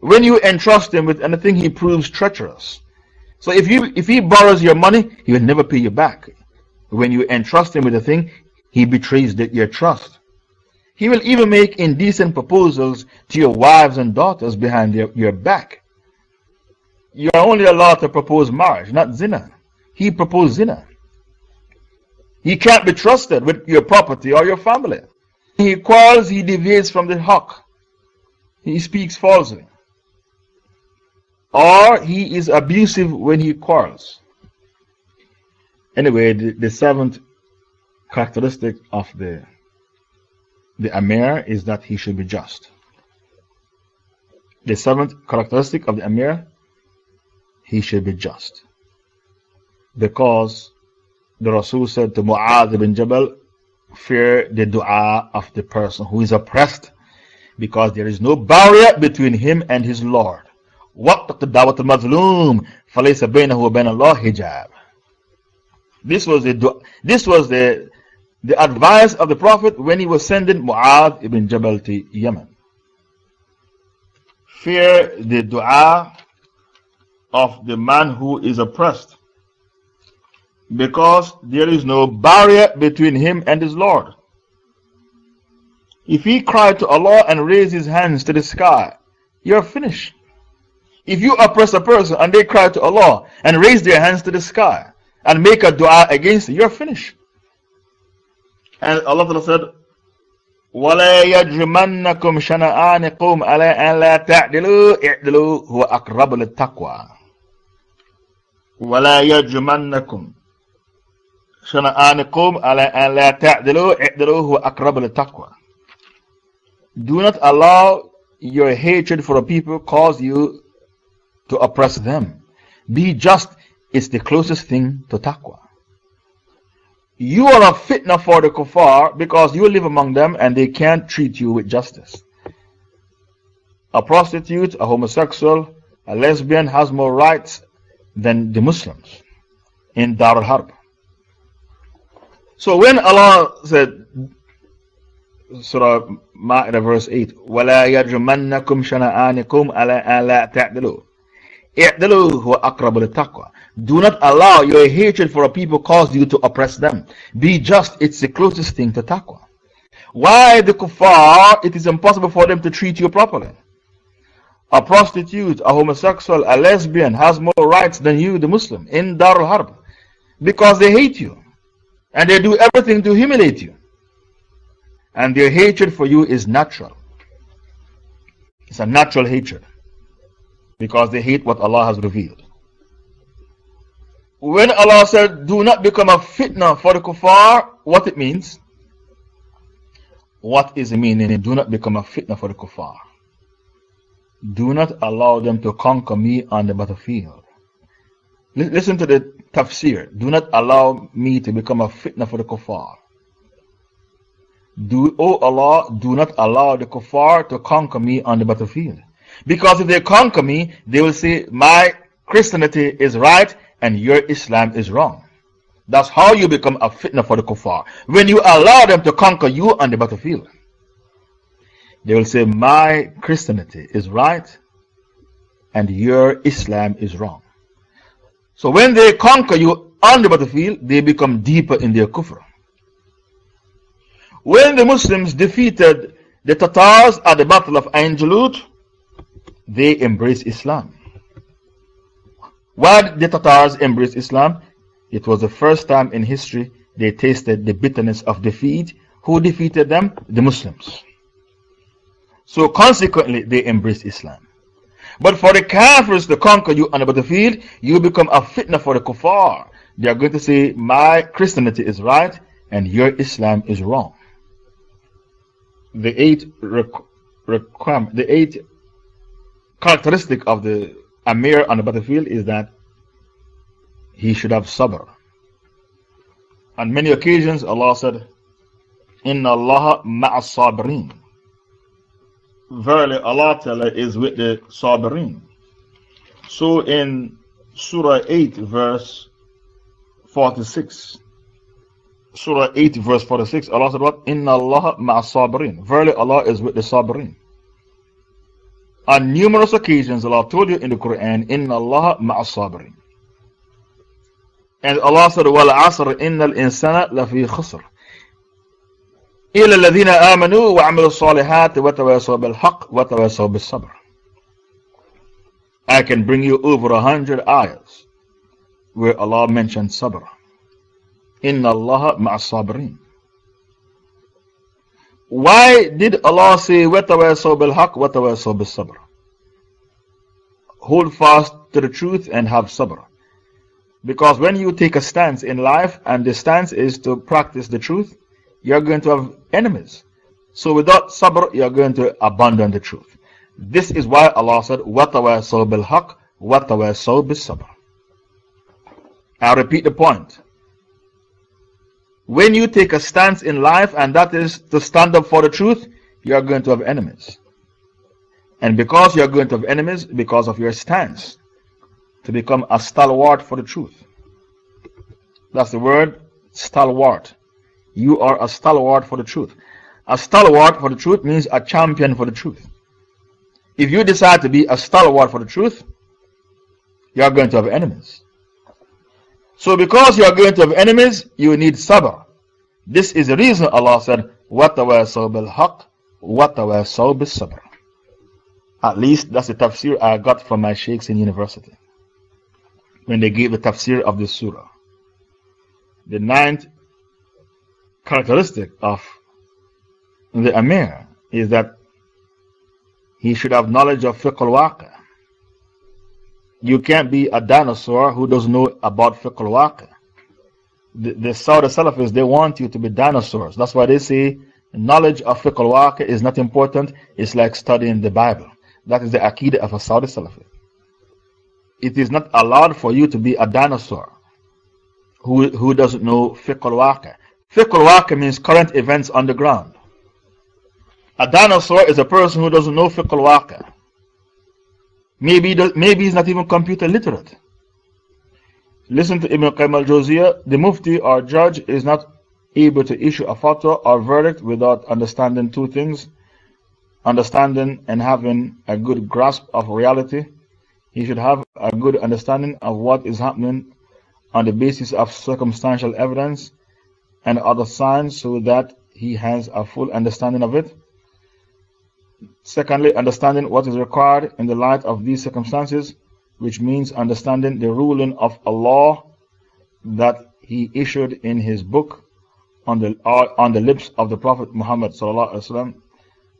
When you entrust him with anything, he proves treacherous. So if, you, if he borrows your money, he will never pay you back. When you entrust him with a thing, he betrays your trust. He will even make indecent proposals to your wives and daughters behind your, your back. You are only allowed to propose marriage, not zina. He proposed zina. He can't be trusted with your property or your family. He quarrels, he deviates from the haqq. He speaks falsely. Or he is abusive when he quarrels. Anyway, the, the seventh characteristic of the, the Amir is that he should be just. The seventh characteristic of the Amir, he should be just. Because the Rasul said to Mu'adh ibn Jabal, fear the dua of the person who is oppressed because there is no barrier between him and his Lord. وَقْتَ دَعْوَةَ الْمَظْلُومِ فَلَيْسَ بَيْنَهُ وَبَيْنَ اللَّهِ hijab. This was, the, this was the, the advice of the Prophet when he was sending Mu'adh ibn Jabal to Yemen. Fear the dua of the man who is oppressed because there is no barrier between him and his Lord. If he cried to Allah and raised his hands to the sky, you're finished. If you oppress a person and they cry to Allah and raise their hands to the sky and make a dua against you, you're finished. And Allah said, ولا يجرمنكم شنآن قوم على أن لا تعدلوا اعدلوا هو أقرب للتقوى ولا يجرمنكم شنآن قوم على أن لا تعدلوا اعدلوا هو أقرب للتقوى Do not allow your hatred for a people cause you to oppress them. Be just is the closest thing to taqwa. You are a fitna for the kuffar because you live among them and they can't treat you with justice. A prostitute, a homosexual, a lesbian has more rights than the Muslims in Dar al Harb. So when Allah said, Surah Ma'idah verse 8, وَلَا يَرْجُمَنَّكُمْ شَنَآنِكُمْ أَلَا أَلَا تَعْدِلُوا do not allow your hatred for a people cause you to oppress them. Be just, it's the closest thing to taqwa. Why the kuffar, it is impossible for them to treat you properly. A prostitute, a homosexual, a lesbian has more rights than you, the Muslim, in Darul Harb. Because they hate you. And they do everything to humiliate you. And their hatred for you is natural. It's a natural hatred because they hate what Allah has revealed. When Allah said, Do not become a fitna for the kuffar, what it means? What is the meaning? Do not become a fitna for the kuffar. Do not allow them to conquer me on the battlefield. Listen to the tafsir. Do not allow me to become a fitna for the kuffar. Do, O Allah, do not allow the kuffar to conquer me on the battlefield. Because if they conquer me, they will say, My Christianity is right and your Islam is wrong. That's how you become a fitna for the kuffar. When you allow them to conquer you on the battlefield, they will say, My Christianity is right and your Islam is wrong. So when they conquer you on the battlefield, they become deeper in their kufr. When the Muslims defeated the Tatars at the Battle of Ain Jalut, they embraced Islam. Why did the Tatars embrace Islam? It was the first time in history they tasted the bitterness of defeat. Who defeated them? The Muslims. So consequently, they embraced Islam. But for the Kafirs to conquer you on the battlefield, you become a fitna for the kuffar. They are going to say, My Christianity is right and your Islam is wrong. The eight, requirement, the eight characteristic of the Amir on the battlefield is that he should have sabr. On many occasions, Allah said, Inna Allah ma'as sabrin. verily Allah Ta'ala is with the Sabirin. So in Surah 8, verse 46, Surah 8, verse 46, Allah said, What? Inna Allah sabirin. Verily, Allah is with the Sabirin. On numerous occasions, Allah told you in the Quran, Inna Allah sabirin. And Allah said, Wal asr inna al insana lafi khusr. إلى الذين آمنوا وعملوا الصالحات وتواصوا بالحق وتواصوا بالصبر. I can bring you over a hundred ayahs where Allah mentioned sabr. Inna Allah ma'as Why did Allah say, وَتَوَاسَوْا بِالْحَقِّ وَتَوَاسَوْا بِالصَّبْرِ Hold fast to the truth and have sabr. Because when you take a stance in life, and the stance is to practice the truth, you're going to have enemies. So without sabr, you're going to abandon the truth. This is why Allah said, وَتَوَاسَوْا بِالْحَقِّ وَتَوَاسَوْا بِالصَّبْرِ I'll repeat the point. When you take a stance in life, and that is to stand up for the truth, you are going to have enemies. And because you are going to have enemies, because of your stance, to become a stalwart for the truth. That's the word stalwart. You are a stalwart for the truth. A stalwart for the truth means a champion for the truth. If you decide to be a stalwart for the truth, you are going to have enemies. So, because you are going to have enemies, you need sabr. This is the reason Allah said, وَتَوَاسَوْا بِالْحَقِّ وَتَوَاسَوْا بِالصَّبْرِ At least that's the tafsir I got from my sheikhs in university. When they gave the tafsir of this surah. The ninth characteristic of the Amir is that he should have knowledge of fiqh al you can't be a dinosaur who doesn't know about fiqh al The, the Saudi Salafists, they want you to be dinosaurs. That's why they say knowledge of fiqh al is not important. It's like studying the Bible. That is the aqidah of a Saudi Salafi. It is not allowed for you to be a dinosaur who, who doesn't know fiqh al-waqi. Fiqh al means current events on the ground. A dinosaur is a person who doesn't know fiqh al Maybe, maybe he's not even computer literate. Listen to Ibn Qayyim al. The Mufti or judge is not able to issue a fatwa or verdict without understanding two things understanding and having a good grasp of reality. He should have a good understanding of what is happening on the basis of circumstantial evidence and other signs so that he has a full understanding of it. Secondly, understanding what is required in the light of these circumstances, which means understanding the ruling of Allah that He issued in His book on the, uh, on the lips of the Prophet Muhammad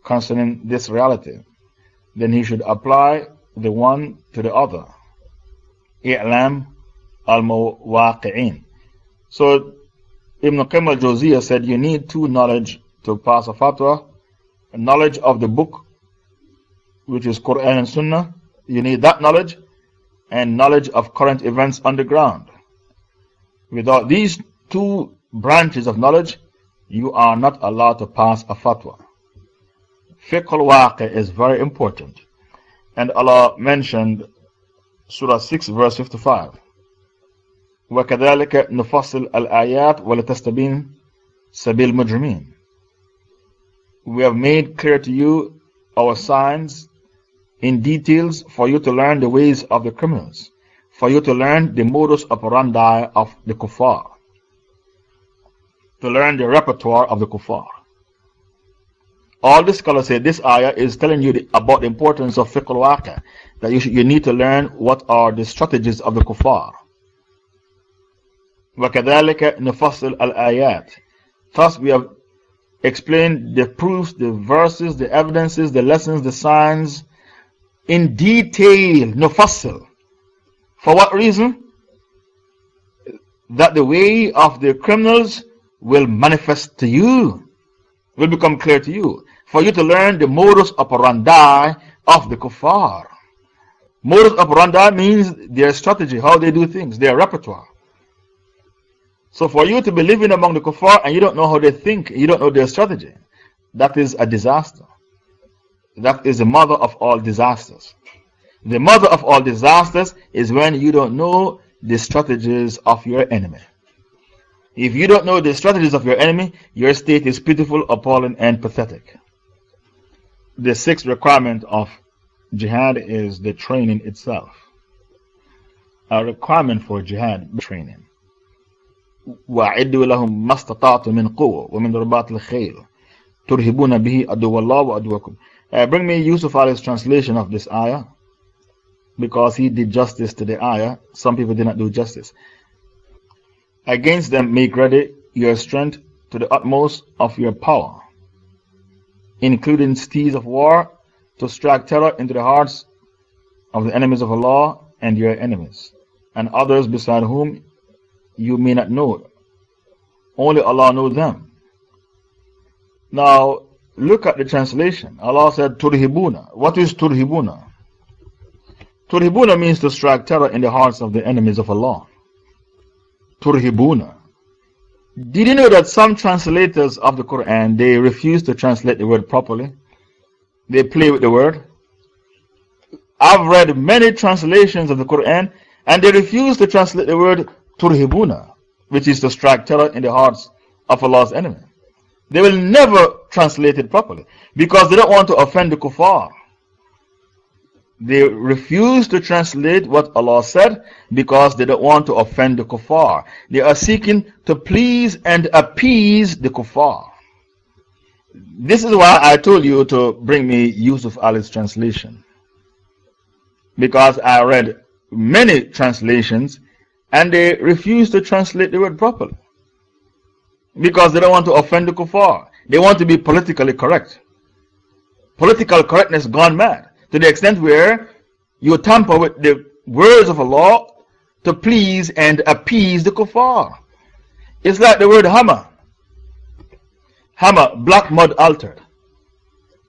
concerning this reality. Then he should apply the one to the other. I'lam al muwaqi'in. So Ibn Qayyim al Jawziyah said you need two knowledge to pass a fatwa knowledge of the book, which is Quran and Sunnah. You need that knowledge and knowledge of current events on the ground. Without these two branches of knowledge, you are not allowed to pass a fatwa. Fiqh al is very important. And Allah mentioned Surah 6, verse 55. وكذلك نفصل الآيات ولتستبين سبيل المجرمين we have made clear to you our signs in details for you to learn the ways of the criminals, for you to learn the modus operandi of the kuffar, to learn the repertoire of the kuffar. All the scholars say this ayah is telling you the, about the importance of fiqh al that you, should, you need to learn what are the strategies of the kuffar. وَكَذَلِكَ نُفَصِّلْ الْآيَاتِ Thus we have explain the proofs, the verses, the evidences, the lessons, the signs in detail, no fossil. For what reason? That the way of the criminals will manifest to you, will become clear to you. For you to learn the modus operandi of the kuffar. Modus operandi means their strategy, how they do things, their repertoire. So for you to be living among the kuffar and you don't know how they think, you don't know their strategy, that is a disaster. That is the mother of all disasters. The mother of all disasters is when you don't know the strategies of your enemy. If you don't know the strategies of your enemy, your state is pitiful, appalling, and pathetic. The sixth requirement of jihad is the training itself. A requirement for jihad training. وأعدوا لهم ما استطعتم من قوة ومن رباط الخيل ترهبون به عدو الله وعدوكم uh, Bring me Yusuf Ali's translation of this ayah because he did justice to the ayah. Some people did not do justice. Against them make ready your strength to the utmost of your power, including steeds of war to strike terror into the hearts of the enemies of Allah and your enemies, and others beside whom you may not know. Only Allah knows them. Now, look at the translation. Allah said, Turhibuna. What is Turhibuna? Turhibuna means to strike terror in the hearts of the enemies of Allah. Turhibuna. Did you know that some translators of the Quran, they refuse to translate the word properly? They play with the word. I've read many translations of the Quran and they refuse to translate the word turhibuna, which is to strike terror in the hearts of Allah's enemy. They will never translate it properly because they don't want to offend the kuffar. They refuse to translate what Allah said because they don't want to offend the kuffar. They are seeking to please and appease the kuffar. This is why I told you to bring me Yusuf Ali's translation. Because I read many translations and they refuse to translate the word properly. Because they don't want to offend the kuffar. They want to be politically correct. Political correctness gone mad to the extent where you tamper with the words of Allah to please and appease the kuffar. It's like the word hammer. Hammer, black mud altered.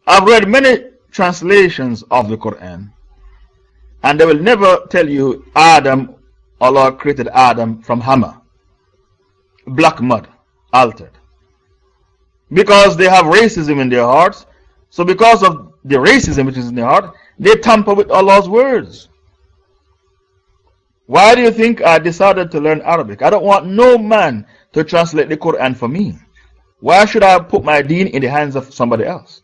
I've read many translations of the Quran, and they will never tell you Adam, Allah created Adam from hammer, black mud, altered. Because they have racism in their hearts, so because of the racism which is in their heart, they tamper with Allah's words. Why do you think I decided to learn Arabic? I don't want no man to translate the Quran for me. Why should I put my deen in the hands of somebody else?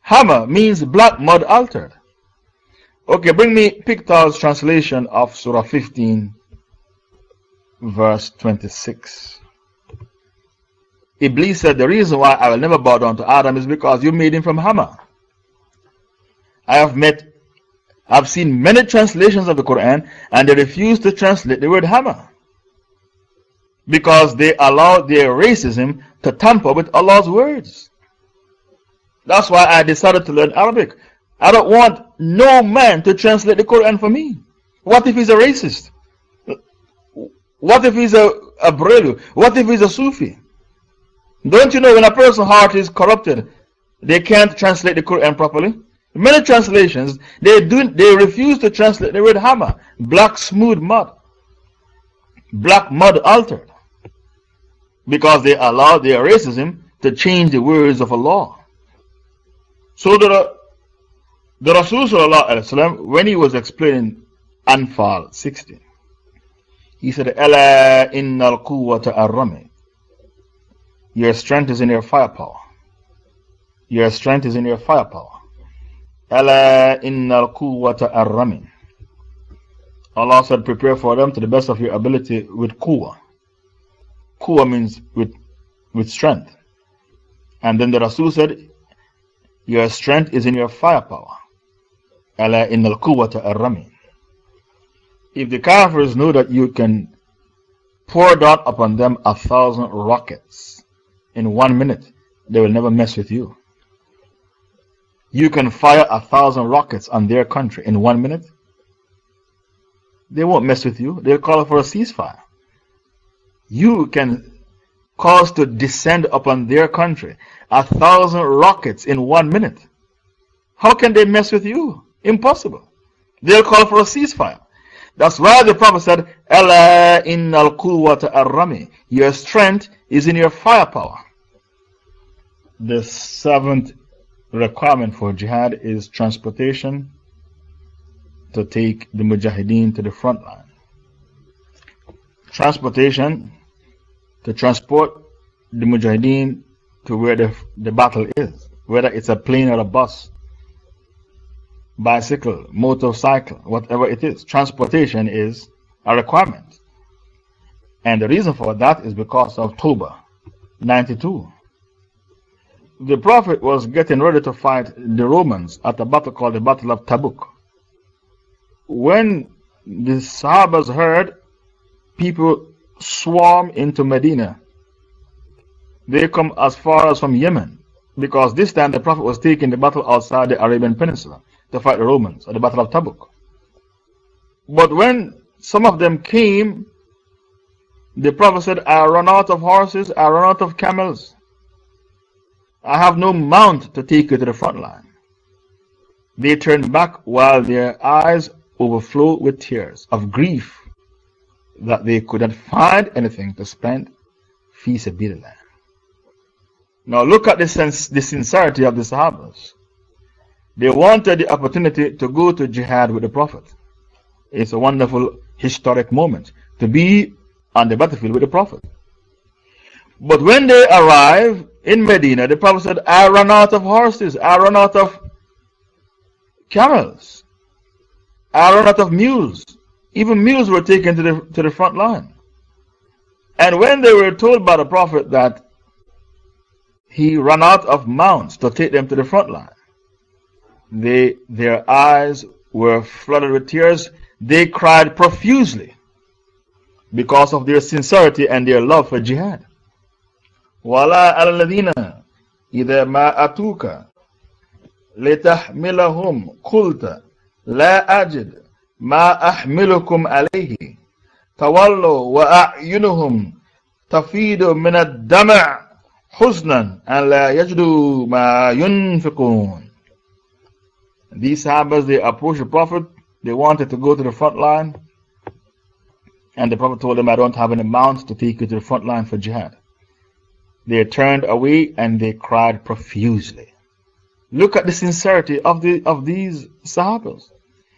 Hammer means black mud altered. Okay, bring me Pickthall's translation of Surah 15, verse 26. Iblis said, The reason why I will never bow down to Adam is because you made him from hammer. I have met, I've seen many translations of the Quran and they refuse to translate the word hammer. Because they allow their racism to tamper with Allah's words. That's why I decided to learn Arabic. I don't want no man to translate the Quran for me. What if he's a racist? What if he's a, a Brelu? What if he's a Sufi? Don't you know when a person's heart is corrupted, they can't translate the Quran properly? Many translations, they, do, they refuse to translate the word hammer, black smooth mud, black mud altered, because they allow their racism to change the words of Allah. So the, the Rasul, when he was explaining Anfal 60, he said, Ella innal ar your strength is in your firepower. Your strength is in your firepower. Allah said, prepare for them to the best of your ability with kuwa. Kuwa means with, with strength. And then the Rasul said, your strength is in your firepower. If the Kafirs know that you can pour down upon them a thousand rockets, in one minute, they will never mess with you. You can fire a thousand rockets on their country in one minute. They won't mess with you. They'll call for a ceasefire. You can cause to descend upon their country a thousand rockets in one minute. How can they mess with you? Impossible. They'll call for a ceasefire. That's why the Prophet said, innal quwwata ar-rami. Your strength is in your firepower. The seventh requirement for jihad is transportation to take the mujahideen to the front line. Transportation to transport the mujahideen to where the, the battle is, whether it's a plane or a bus, bicycle, motorcycle, whatever it is. Transportation is a requirement. And the reason for that is because of Tawbah 92. The Prophet was getting ready to fight the Romans at a battle called the Battle of Tabuk. When the Sahabas heard people swarm into Medina, they come as far as from Yemen because this time the Prophet was taking the battle outside the Arabian Peninsula to fight the Romans at the Battle of Tabuk. But when some of them came, the Prophet said, I run out of horses, I run out of camels. I have no mount to take you to the front line. They turned back while their eyes overflow with tears of grief that they could not find anything to spend. Of. Now look at the, sense, the sincerity of the Sahabas. They wanted the opportunity to go to jihad with the Prophet. It's a wonderful historic moment to be on the battlefield with the Prophet. But when they arrive in Medina, the Prophet said, I run out of horses, I run out of camels, I run out of mules. Even mules were taken to the, to the front line. And when they were told by the Prophet that he ran out of mounts to take them to the front line They, their eyes were flooded with tears. They cried profusely because of their sincerity and their love for jihad. وَلَا عَلَى الَّذِينَ إِذَا مَا أَتُوكَ لِتَحْمِلَهُمْ قُلْتَ لَا أَجِدْ مَا أَحْمِلُكُمْ عَلَيْهِ تَوَلُّوا وَأَعْيُنُهُمْ تَفِيدُ مِنَ الدَّمَعِ حزنا أن لا يجدوا ما ينفقون These Sahabas, they approached the Prophet, they wanted to go to the front line, and the Prophet told them, I don't have any mounts to take you to the front line for jihad. They turned away and they cried profusely. Look at the sincerity of, the, of these Sahabas.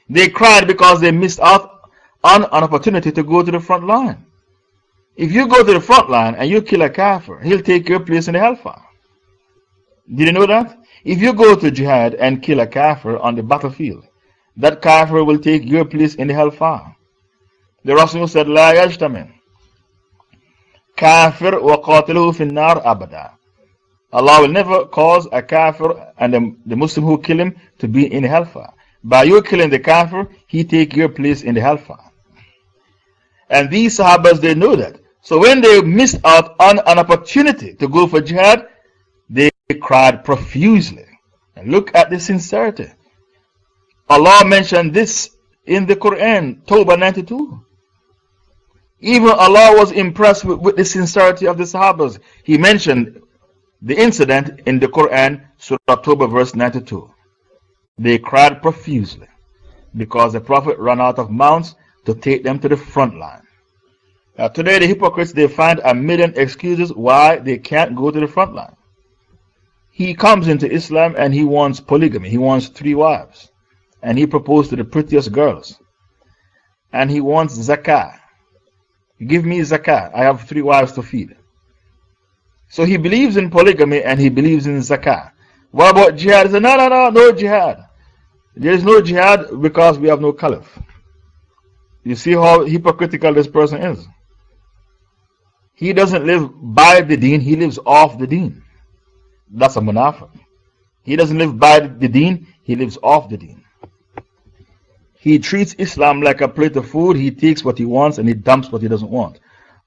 They cried because they missed out on an opportunity to go to the front line. If you go to the front line and you kill a kafir, he'll take your place in the hellfire. Did you know that? If you go to jihad and kill a kafir on the battlefield, that kafir will take your place in the hellfire. The Rasul said, La yajtamin. Kafir wa qatiluhu fin nar abada. Allah will never cause a kafir and the, the Muslim who kill him to be in hellfire. By you killing the kafir, he take your place in the hellfire. And these Sahabas, they know that. So when they missed out on an opportunity to go for jihad, they cried profusely. And look at the sincerity. Allah mentioned this in the Quran, Tawbah 92. Even Allah was impressed with, with the sincerity of the Sahabas. He mentioned the incident in the Quran, Surah Tawbah, verse 92. They cried profusely because the Prophet ran out of mounts to take them to the front line. Uh, today, the hypocrites they find a million excuses why they can't go to the front line. He comes into Islam and he wants polygamy. He wants three wives. And he proposed to the prettiest girls. And he wants zakah. Give me zakah. I have three wives to feed. So he believes in polygamy and he believes in zakah. What about jihad? He said, no, no, no, no jihad. There is no jihad because we have no caliph. You see how hypocritical this person is. He doesn't live by the deen, he lives off the deen. That's a munafiq. He doesn't live by the deen, he lives off the deen. He treats Islam like a plate of food, he takes what he wants and he dumps what he doesn't want.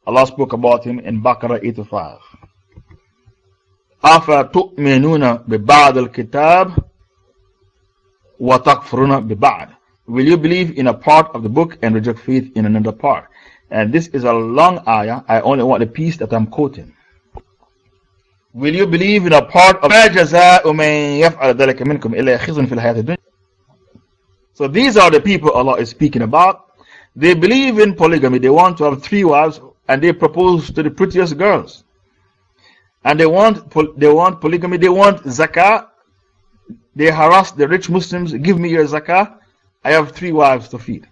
Allah spoke about him in Baqarah 85. أَفَتُؤْمِنُونَ بِبَعْضِ الْكِتَابِ وَتَكْفُرُونَ بِبَعْضِ Will you believe in a part of the book and reject faith in another part? And this is a long ayah. I only want the piece that I'm quoting. Will you believe in a part of So these are the people Allah is speaking about. They believe in polygamy. They want to have three wives and they propose to the prettiest girls. And they want, they want polygamy. They want zakah They harass the rich Muslims, give me your zakah, I have three wives to feed.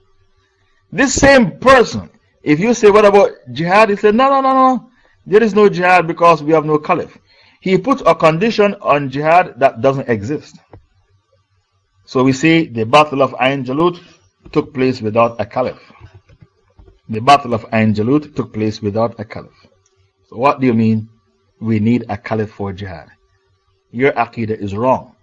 This same person, if you say, What about jihad? He said, No, no, no, no. There is no jihad because we have no caliph. He puts a condition on jihad that doesn't exist. So we say the Battle of Ain Jalut took place without a caliph. The Battle of Ain Jalut took place without a caliph. So what do you mean we need a caliph for jihad? Your aqidah is wrong.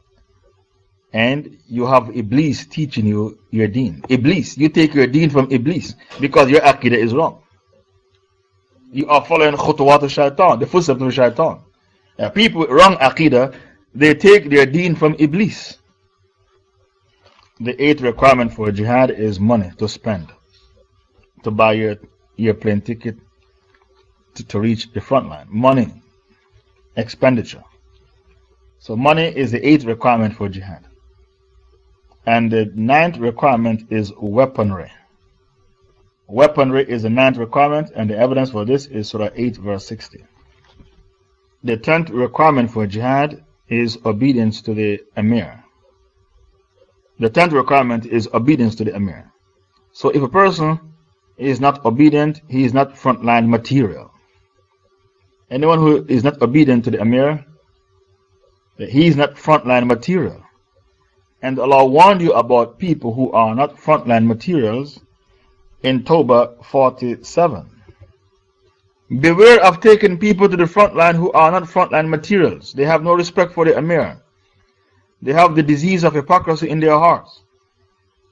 And you have Iblis teaching you your deen. Iblis, you take your deen from Iblis because your aqidah is wrong. You are following khutuwat of shaitan, the footsteps of shaitan. Uh, people with wrong aqidah, they take their deen from Iblis. The eighth requirement for jihad is money to spend, to buy your, your plane ticket to, to reach the front line. Money, expenditure. So, money is the eighth requirement for jihad. And the ninth requirement is weaponry. Weaponry is the ninth requirement, and the evidence for this is Surah 8, verse 60. The tenth requirement for jihad is obedience to the Emir. The tenth requirement is obedience to the Emir. So if a person is not obedient, he is not frontline material. Anyone who is not obedient to the Emir, he is not frontline material. And Allah warned you about people who are not frontline materials in Tawbah 47. Beware of taking people to the front line who are not front line materials. They have no respect for the Emir. They have the disease of hypocrisy in their hearts.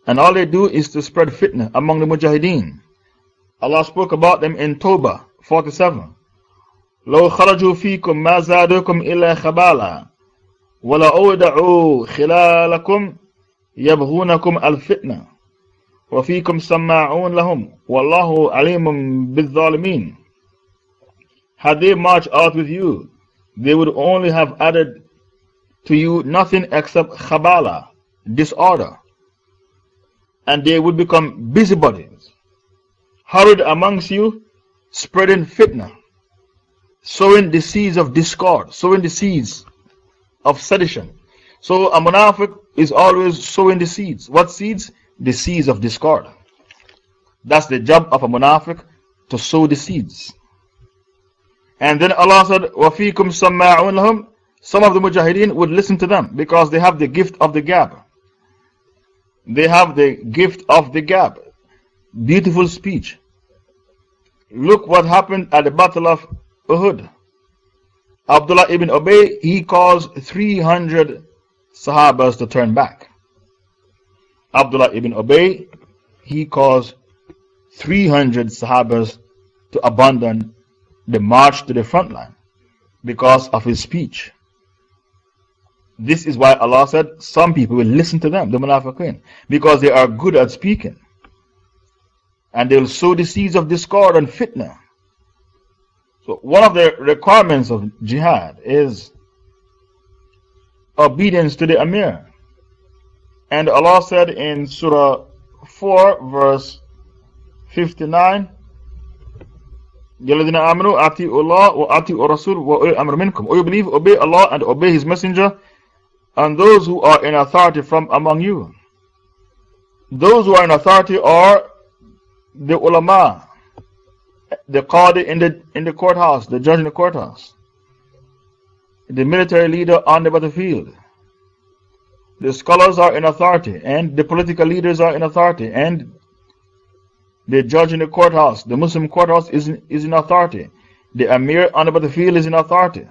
And all they do is to spread fitna among the mujahideen. Allah spoke about them in Tawbah 47. لو خرجوا فيكم ما زادوكم إلا خبالا ولا أودعوا خلالكم يبغونكم الفتنة وفيكم سماعون لهم والله عليم بالظالمين had they marched out with you, they would only have added to you nothing except khabala, disorder, and they would become busybodies, hurried amongst you, spreading fitna, sowing the seeds of discord, sowing the seeds of sedition. So a munafiq is always sowing the seeds. What seeds? The seeds of discord. That's the job of a munafiq to sow the seeds. And then Allah said, وَفِيكُمْ سَمَّاعُونَ لَهُمْ Some of the mujahideen would listen to them because they have the gift of the gab. They have the gift of the gab. Beautiful speech. Look what happened at the Battle of Uhud. Abdullah ibn Ubay, he caused 300 Sahabas to turn back. Abdullah ibn Ubay, he caused 300 Sahabas to abandon the march to the front line because of his speech. This is why Allah said some people will listen to them, the Munafiqeen, because they are good at speaking. And they will sow the seeds of discord and fitna. So, one of the requirements of jihad is obedience to the Amir. And Allah said in Surah 4, verse 59, Yaladina amanu ati ati Rasul amr minkum. You believe, obey Allah and obey His Messenger and those who are in authority from among you. Those who are in authority are the ulama, the qadi in the, in the courthouse, the judge in the courthouse, the military leader on the battlefield. The scholars are in authority and the political leaders are in authority and the judge in the courthouse, the Muslim courthouse, is in, is in authority. The emir on the battlefield is in authority.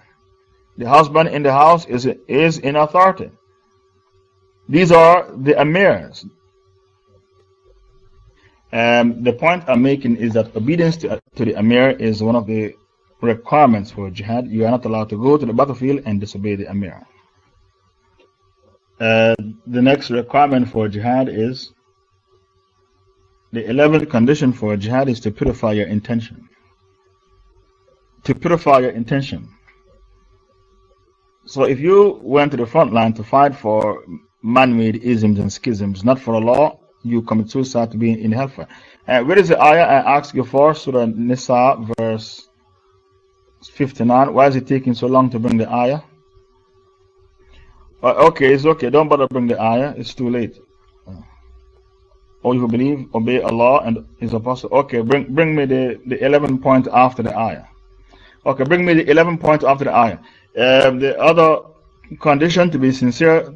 The husband in the house is, is in authority. These are the emirs, um, the point I'm making is that obedience to, to the Amir is one of the requirements for jihad. You are not allowed to go to the battlefield and disobey the Amir. Uh, the next requirement for jihad is the 11th condition for jihad is to purify your intention. To purify your intention. So if you went to the front line to fight for man made isms and schisms, not for Allah, you commit suicide to be in hellfire. Uh, where is the ayah I asked you for? Surah Nisa, verse 59. Why is it taking so long to bring the ayah? Uh, okay, it's okay. Don't bother bring the ayah. It's too late. All you believe, obey Allah and His Apostle. Okay, bring, bring me the, the 11 point after the ayah. Okay, bring me the 11 point after the ayah. Um, the other condition to be sincere,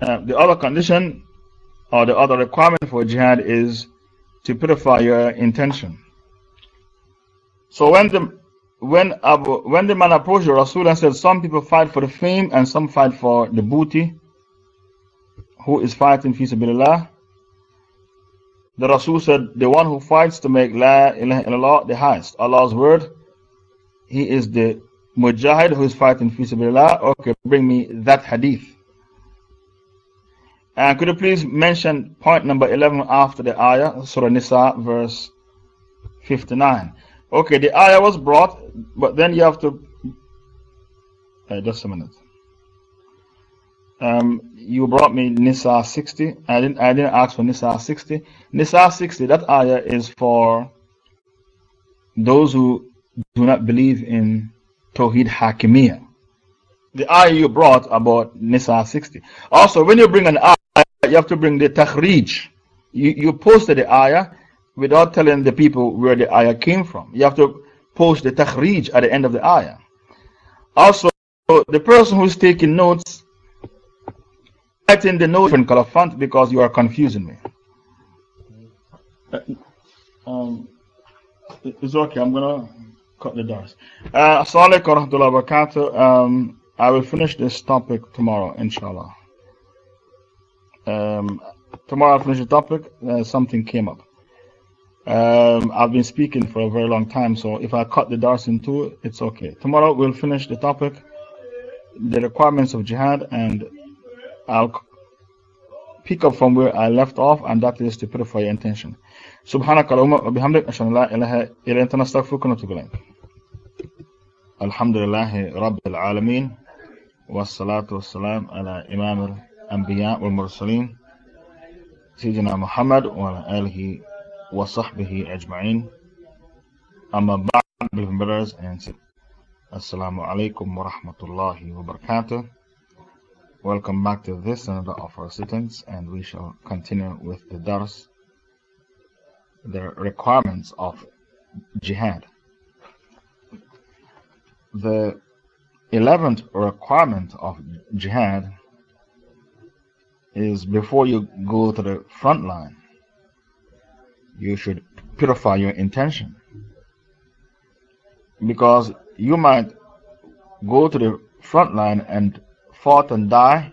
uh, the other condition or the other requirement for jihad is to purify your intention. So when the, when, Abu, when the man approached Rasul and said, Some people fight for the fame and some fight for the booty, who is fighting fi sabilillah? The Rasul said, The one who fights to make La ilaha illallah the highest, Allah's word, he is the mujahid who is fighting fi sabilillah. Okay, bring me that hadith. And could you please mention point number 11 after the ayah, Surah Nisa, verse 59? Okay, the ayah was brought, but then you have to. Uh, just a minute. Um, you brought me Nisa 60. I didn't, I didn't ask for Nisa 60. Nisa 60, that ayah is for those who do not believe in Tawheed Hakimiyah. The ayah you brought about Nisa 60. Also, when you bring an ayah, you have to bring the takhrij. You, you posted the ayah without telling the people where the ayah came from. You have to post the takhrij at the end of the ayah. Also, the person who's taking notes in the note different color font because you are confusing me. Uh, um, it's okay, I'm gonna cut the dars. Uh, Assalamu alaikum wa rahmatullahi um, I will finish this topic tomorrow, inshallah. Um, tomorrow I'll finish the topic. Uh, something came up. Um, I've been speaking for a very long time, so if I cut the dars in two, it's okay. Tomorrow we'll finish the topic, the requirements of jihad, and I'll pick up from where I left off, and that is to purify your intention. سبحانك اللهم وبحمدك أشهد أن لا إله إلا أنت نستغفرك ونتوب إليك. الحمد لله رب العالمين والصلاة والسلام على إمام الأنبياء والمرسلين سيدنا محمد وعلى آله وصحبه أجمعين. أما بعد, brothers and sisters, Assalamu alaikum wa rahmatullahi wa barakatuh. Welcome back to this another of our sittings, and we shall continue with the dars, the requirements of jihad. The eleventh requirement of jihad is before you go to the front line, you should purify your intention. Because you might go to the front line and fought and die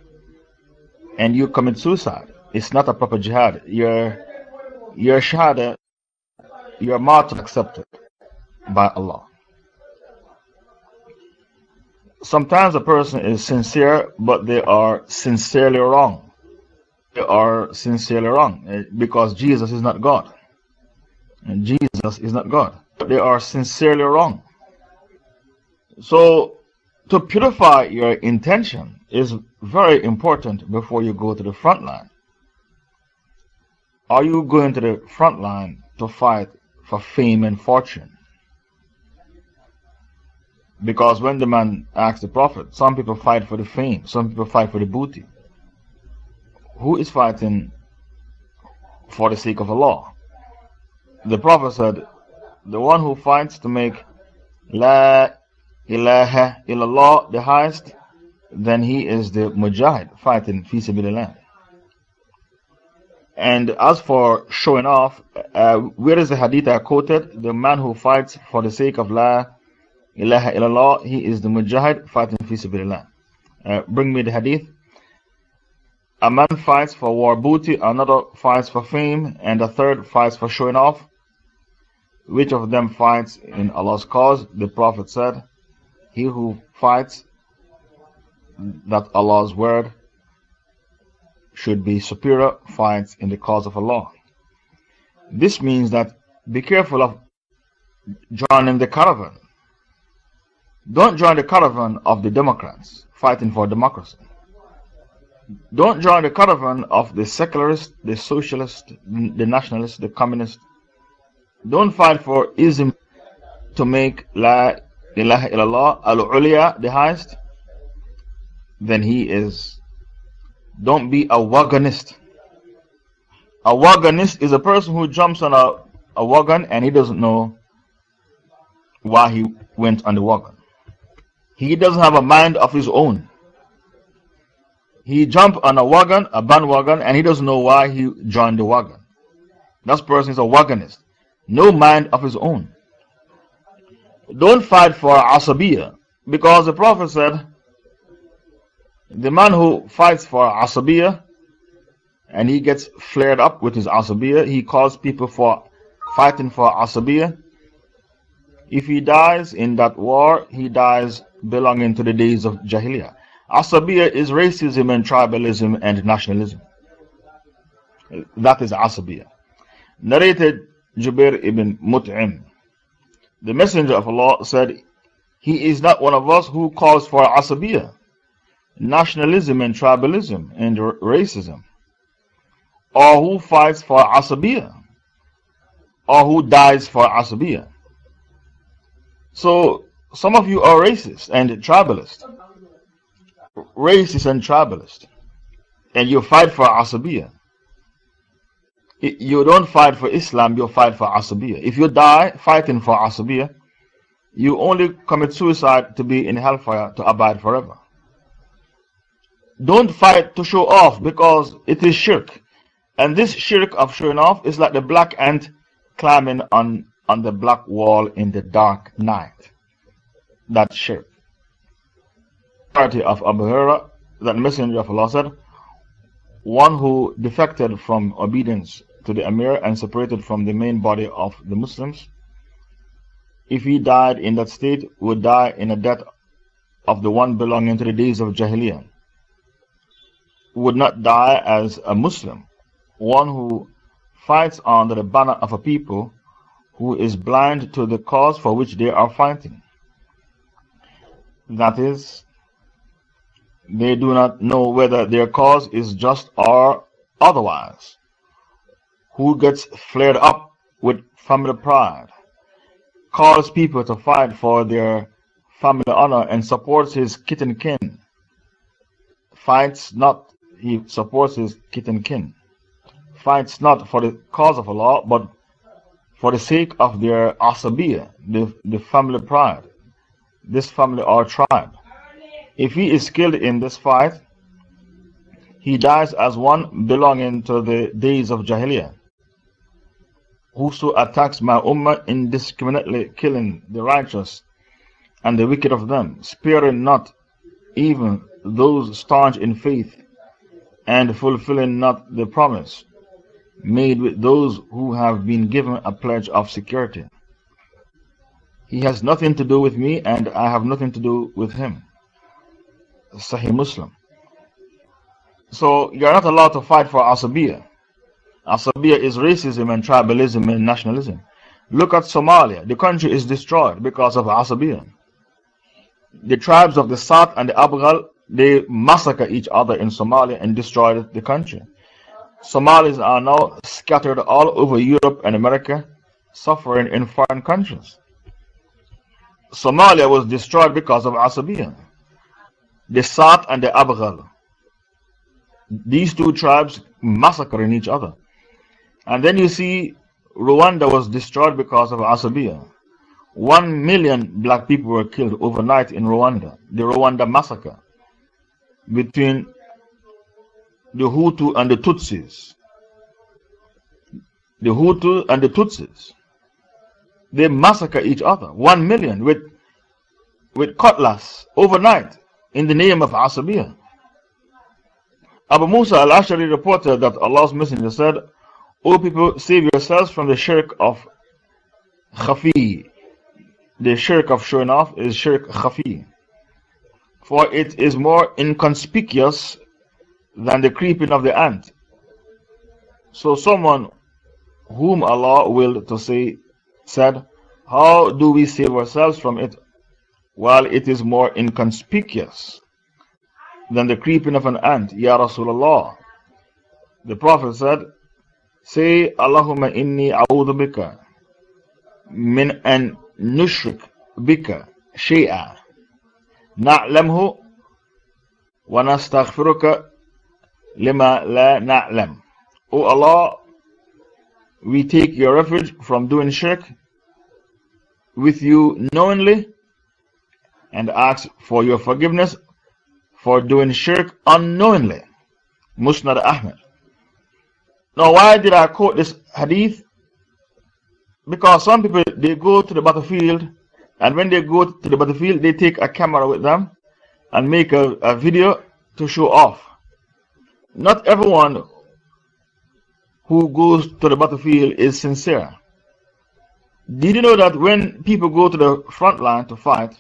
and you commit suicide. It's not a proper jihad. Your, your shahada, your martyr accepted by Allah. Sometimes a person is sincere, but they are sincerely wrong. They are sincerely wrong eh, because Jesus is not God. And Jesus is not God. They are sincerely wrong. So, to purify your intention, is very important before you go to the front line. Are you going to the front line to fight for fame and fortune? Because when the man asked the Prophet, some people fight for the fame, some people fight for the booty. Who is fighting for the sake of Allah? The Prophet said, The one who fights to make La ilaha illallah the highest then he is the mujahid fighting fi sabilillah. And as for showing off, uh, where is the hadith I quoted? The man who fights for the sake of La ilaha illallah, he is the mujahid fighting fi sabilillah. Uh, bring me the hadith. A man fights for war booty, another fights for fame, and a third fights for showing off. Which of them fights in Allah's cause? The Prophet said, He who fights that Allah's word should be superior fights in the cause of Allah. This means that be careful of joining the caravan. Don't join the caravan of the Democrats fighting for democracy. Don't join the caravan of the secularists, the socialists, the nationalists, the communists. Don't fight for ism to make La ilaha illallah al uliya the highest then he is Don't be a wagonist. A wagonist is a person who jumps on a, a wagon and he doesn't know why he went on the wagon. He doesn't have a mind of his own. He jumped on a wagon, a bandwagon, and he doesn't know why he joined the wagon. That person is a wagonist. No mind of his own. Don't fight for Asabiya because the Prophet said, the man who fights for Asabiya and he gets flared up with his Asabiya, he calls people for fighting for Asabiya. If he dies in that war, he dies belonging to the days of Jahiliyyah. Asabiya is racism and tribalism and nationalism. That is Asabiya. Narrated Jubair ibn Mut'im. The Messenger of Allah said, He is not one of us who calls for Asabiya, nationalism and tribalism and racism, or who fights for Asabiya, or who dies for Asabiya. So, some of you are racist and tribalist. Racist and tribalist. And you fight for Asabiya. You don't fight for Islam, you fight for Asabiya. If you die fighting for Asabiya, you only commit suicide to be in hellfire to abide forever. Don't fight to show off because it is shirk. And this shirk of showing off is like the black ant climbing on, on the black wall in the dark night. That shirk. Party of Abu Hurairah, that Messenger of Allah said, one who defected from obedience to the Emir and separated from the main body of the Muslims, if he died in that state, would die in a death of the one belonging to the days of Jahiliyyah. Would not die as a Muslim, one who fights under the banner of a people who is blind to the cause for which they are fighting. That is, they do not know whether their cause is just or otherwise. Who gets flared up with family pride, calls people to fight for their family honor, and supports his kith and kin. Fights not, he supports his kith and kin. Fights not for the cause of Allah, but for the sake of their asabiya, the, the family pride, this family or tribe. If he is killed in this fight, he dies as one belonging to the days of Jahiliyyah. Whoso attacks my ummah indiscriminately, killing the righteous and the wicked of them, sparing not even those staunch in faith, and fulfilling not the promise made with those who have been given a pledge of security. He has nothing to do with me, and I have nothing to do with him. Sahih Muslim. So you're not allowed to fight for Asabiya. Asabiya is racism and tribalism and nationalism. Look at Somalia. The country is destroyed because of Asabiya. The tribes of the Sat and the Abghal, they massacre each other in Somalia and destroyed the country. Somalis are now scattered all over Europe and America, suffering in foreign countries. Somalia was destroyed because of Asabiya the Sat and the Abghal. These two tribes massacring each other. And then you see Rwanda was destroyed because of Asabiya. One million black people were killed overnight in Rwanda. The Rwanda massacre between the Hutu and the Tutsis. The Hutu and the Tutsis. They massacre each other. One million with, with cutlass overnight in the name of Asabiyah. Abu Musa al Ashari reported that Allah's Messenger said, O people, save yourselves from the shirk of khafi. The shirk of showing off is shirk khafi. For it is more inconspicuous than the creeping of the ant. So, someone whom Allah willed to say said, How do we save ourselves from it? while it is more inconspicuous than the creeping of an ant, Ya Rasulullah. The Prophet said, Say, Allahumma inni a'udhu bika min an nushrik bika shay'a na'lamhu wa nastaghfiruka لما لا نعلم O Allah, we take your refuge from doing shirk with you knowingly and ask for your forgiveness for doing shirk unknowingly. Musnad Ahmed. Now, why did I quote this hadith? Because some people they go to the battlefield, and when they go to the battlefield, they take a camera with them and make a, a video to show off. Not everyone who goes to the battlefield is sincere. Did you know that when people go to the front line to fight,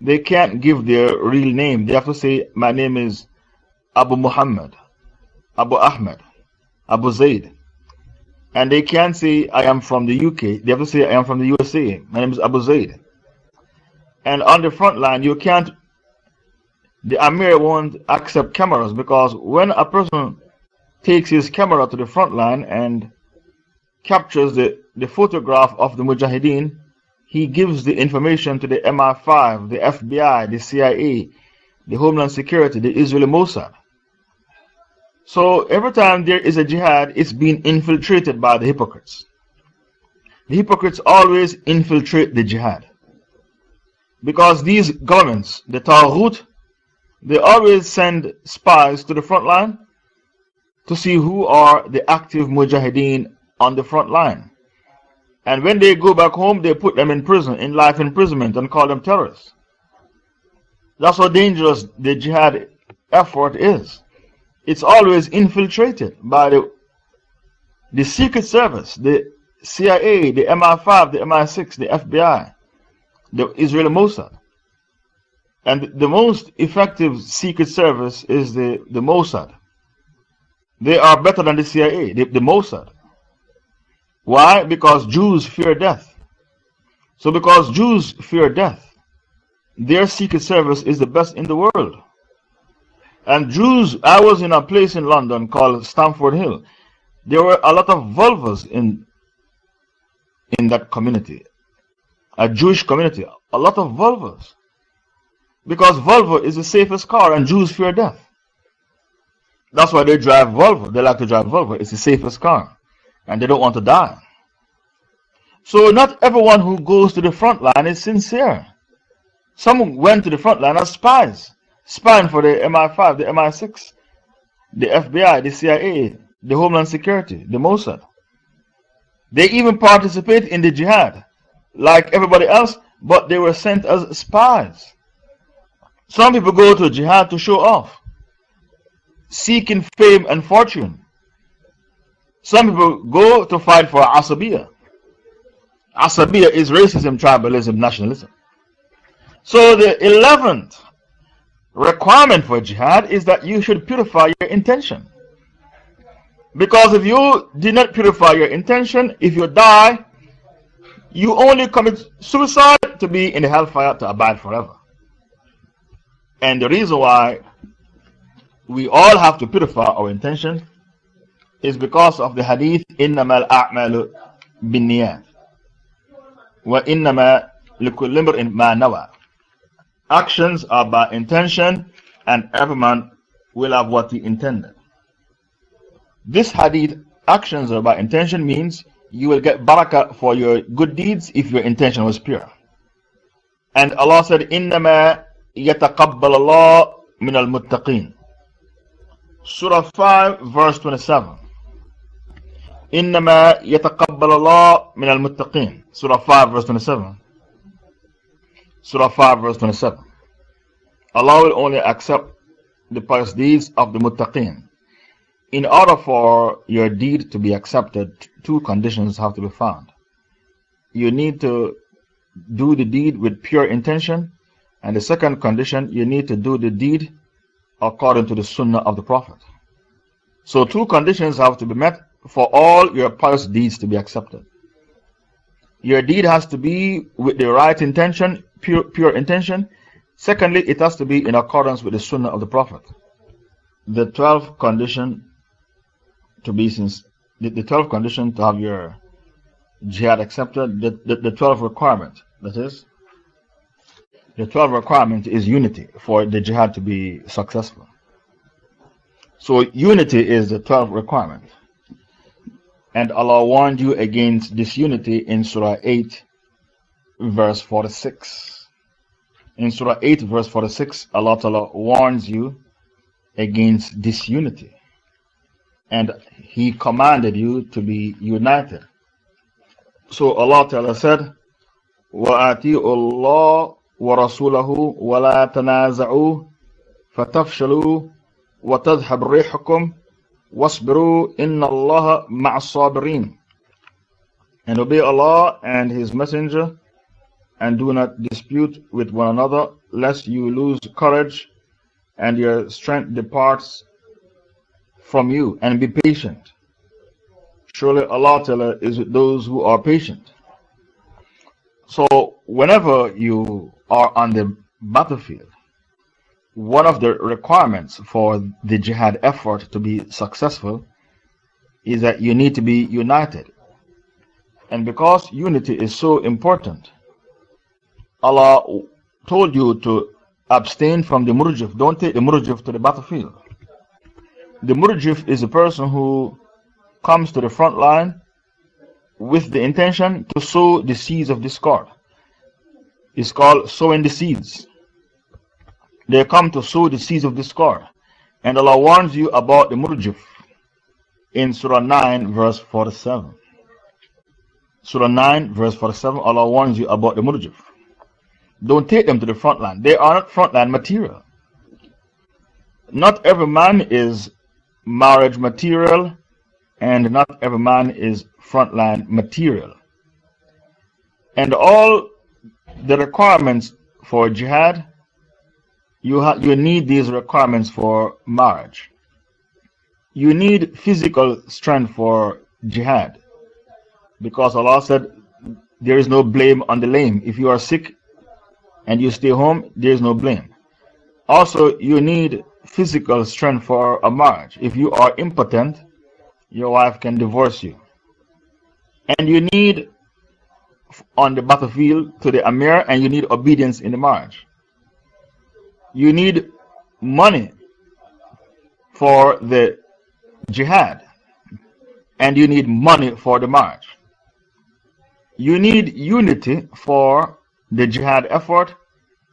they can't give their real name? They have to say, My name is Abu Muhammad, Abu Ahmed, Abu Zaid. And they can't say, I am from the UK. They have to say, I am from the USA. My name is Abu Zaid. And on the front line, you can't, the Amir won't accept cameras because when a person takes his camera to the front line and captures the, the photograph of the Mujahideen, he gives the information to the MI5, the FBI, the CIA, the Homeland Security, the Israeli Mossad. So every time there is a jihad, it's being infiltrated by the hypocrites. The hypocrites always infiltrate the jihad. Because these governments, the Taghut, they always send spies to the front line to see who are the active mujahideen on the front line. And when they go back home, they put them in prison, in life imprisonment, and call them terrorists. That's how dangerous the jihad effort is it's always infiltrated by the, the Secret Service, the CIA, the MI5, the MI6, the FBI, the Israeli Mossad. And the most effective Secret Service is the, the Mossad. They are better than the CIA, the, the Mossad. Why? Because Jews fear death. So, because Jews fear death, their Secret Service is the best in the world. And Jews, I was in a place in London called Stamford Hill. There were a lot of Volvos in, in that community, a Jewish community, a lot of Volvos. Because Volvo is the safest car and Jews fear death. That's why they drive Volvo. They like to drive Volvo. It's the safest car. And they don't want to die. So, not everyone who goes to the front line is sincere. Some went to the front line as spies spying for the MI5, the MI6, the FBI, the CIA, the Homeland Security, the Mossad. They even participate in the jihad like everybody else, but they were sent as spies. Some people go to jihad to show off, seeking fame and fortune. Some people go to fight for Asabiya. Asabiya is racism, tribalism, nationalism. So the 11th requirement for jihad is that you should purify your intention. Because if you did not purify your intention, if you die, you only commit suicide to be in the hellfire to abide forever. And the reason why we all have to purify our intention is because of the hadith إنما الأعمال بالنيات وإنما لكل امرئ ما نوى Actions are by intention, and every man will have what he intended. This hadith, actions are by intention, means you will get barakah for your good deeds if your intention was pure. And Allah said, إِنَّمَا يَتَقَبَّلَ اللَّهُ مِنَ الْمُتَّقِينَ Surah 5, verse 27. إِنَّمَا يَتَقَبَّلَ اللَّهُ مِنَ الْمُتَّقِينَ Surah 5, verse 27. Surah 5, verse 27. Allah will only accept the pious deeds of the muttaqeen. In order for your deed to be accepted, two conditions have to be found. You need to do the deed with pure intention, and the second condition, you need to do the deed according to the sunnah of the Prophet. So, two conditions have to be met for all your pious deeds to be accepted. Your deed has to be with the right intention, pure, pure intention. Secondly, it has to be in accordance with the Sunnah of the Prophet. The 12th condition to be since the, the 12th condition to have your jihad accepted, the, the, the 12th requirement, that is, the 12th requirement is unity for the jihad to be successful. So, unity is the 12th requirement. And Allah warned you against disunity in Surah 8, verse 46. In Surah 8, verse 46, Allah Ta'ala warns you against disunity And He commanded you to be united. So Allah Ta'ala said, وَآتِيُوا اللَّهِ وَرَسُولَهُ وَلَا تَنَازَعُوا فَتَفْشَلُوا وَتَذْهَبْ رِيحُكُمْ وَاصْبِرُوا إِنَّ اللَّهَ مَعَ الصَّابِرِينَ And obey Allah and His Messenger and do not dispute with one another lest you lose courage and your strength departs from you and be patient. Surely Allah Ta'ala is with those who are patient. So, whenever you are on the battlefield, one of the requirements for the jihad effort to be successful is that you need to be united. And because unity is so important, Allah told you to abstain from the murjif. Don't take the murjif to the battlefield. The murjif is a person who comes to the front line with the intention to sow the seeds of discord. It's called sowing the seeds. They come to sow the seeds of discord. And Allah warns you about the murjif in Surah 9, verse 47. Surah 9, verse 47, Allah warns you about the murjif. Don't take them to the front line. They are not front line material. Not every man is marriage material and not every man is frontline material. And all the requirements for jihad, you, you need these requirements for marriage. You need physical strength for jihad. Because Allah said, There is no blame on the lame. If you are sick and you stay home, there is no blame. Also, you need physical strength for a marriage. If you are impotent, your wife can divorce you. And you need on the battlefield to the Amir, and you need obedience in the marriage. You need money for the jihad, and you need money for the march. You need unity for the jihad effort,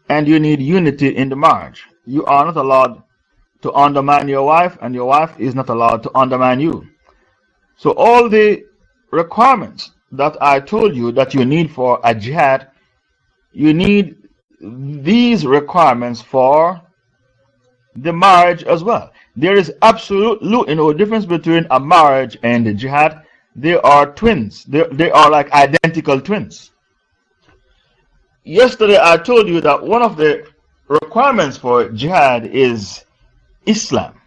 and you need unity in the march. You are not allowed to undermine your wife, and your wife is not allowed to undermine you. So, all the requirements that I told you that you need for a jihad, you need these requirements for the marriage as well. There is absolutely no difference between a marriage and a jihad. They are twins, they, they are like identical twins. Yesterday, I told you that one of the requirements for jihad is Islam.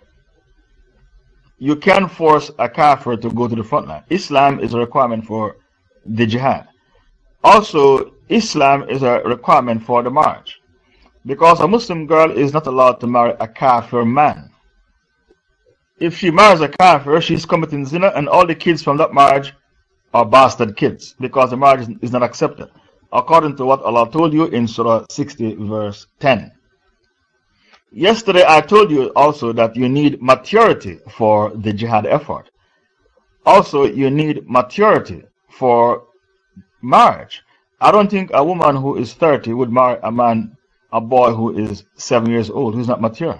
You can't force a kafir to go to the front line. Islam is a requirement for the jihad. Also, Islam is a requirement for the marriage. Because a Muslim girl is not allowed to marry a kafir man. If she marries a kafir, she's committing zina, and all the kids from that marriage are bastard kids because the marriage is not accepted. According to what Allah told you in Surah 60, verse 10. Yesterday, I told you also that you need maturity for the jihad effort. Also, you need maturity for marriage. I don't think a woman who is 30 would marry a man, a boy who is 7 years old, who's not mature.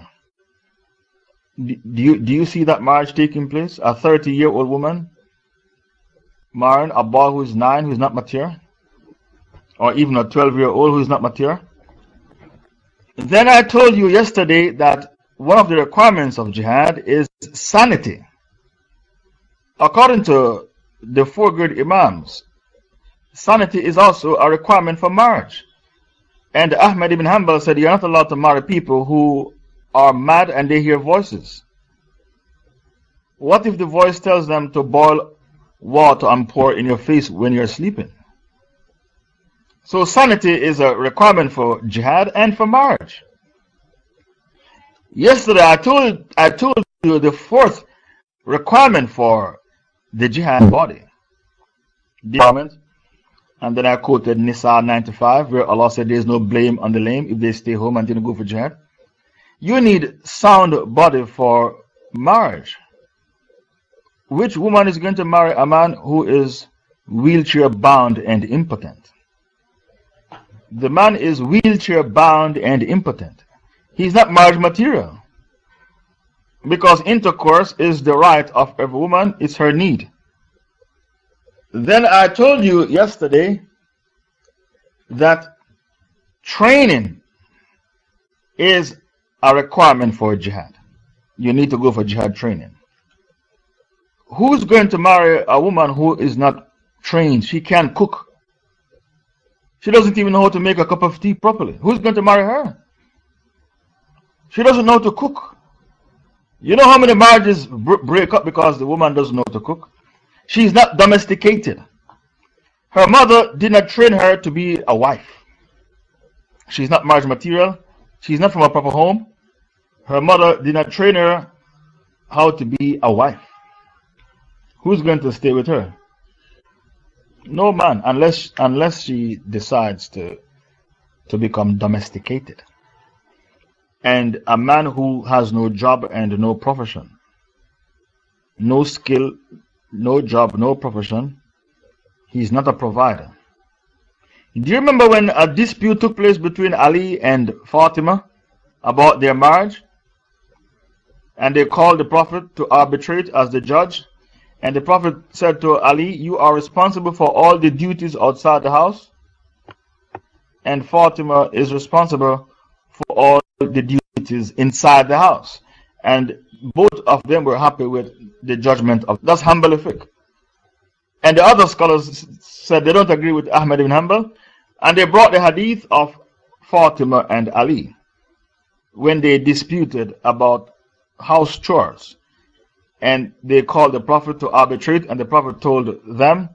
Do you, do you see that marriage taking place? A 30 year old woman marrying a boy who is 9, who's not mature? Or even a 12 year old who's not mature? Then I told you yesterday that one of the requirements of jihad is sanity. According to the four great Imams, sanity is also a requirement for marriage. And Ahmad ibn Hanbal said you're not allowed to marry people who are mad and they hear voices. What if the voice tells them to boil water and pour in your face when you're sleeping? So, sanity is a requirement for jihad and for marriage. Yesterday, I told, I told you the fourth requirement for the jihad body. And then I quoted Nisa 95, where Allah said there is no blame on the lame if they stay home and didn't go for jihad. You need sound body for marriage. Which woman is going to marry a man who is wheelchair bound and impotent? The man is wheelchair bound and impotent. He's not marriage material. Because intercourse is the right of every woman, it's her need. Then I told you yesterday that training is a requirement for jihad. You need to go for jihad training. Who's going to marry a woman who is not trained? She can't cook. She doesn't even know how to make a cup of tea properly. Who's going to marry her? She doesn't know how to cook. You know how many marriages break up because the woman doesn't know to cook? She's not domesticated. Her mother did not train her to be a wife. She's not marriage material. She's not from a proper home. Her mother did not train her how to be a wife. Who's going to stay with her? No man, unless, unless she decides to, to become domesticated. And a man who has no job and no profession, no skill, no job, no profession, he's not a provider. Do you remember when a dispute took place between Ali and Fatima about their marriage? And they called the Prophet to arbitrate as the judge. And the Prophet said to Ali, You are responsible for all the duties outside the house. And Fatima is responsible for all the duties inside the house. And both of them were happy with the judgment of that's Hanbali fiqh. And the other scholars said they don't agree with Ahmad ibn Hanbal. And they brought the hadith of Fatima and Ali when they disputed about house chores. And they called the Prophet to arbitrate, and the Prophet told them,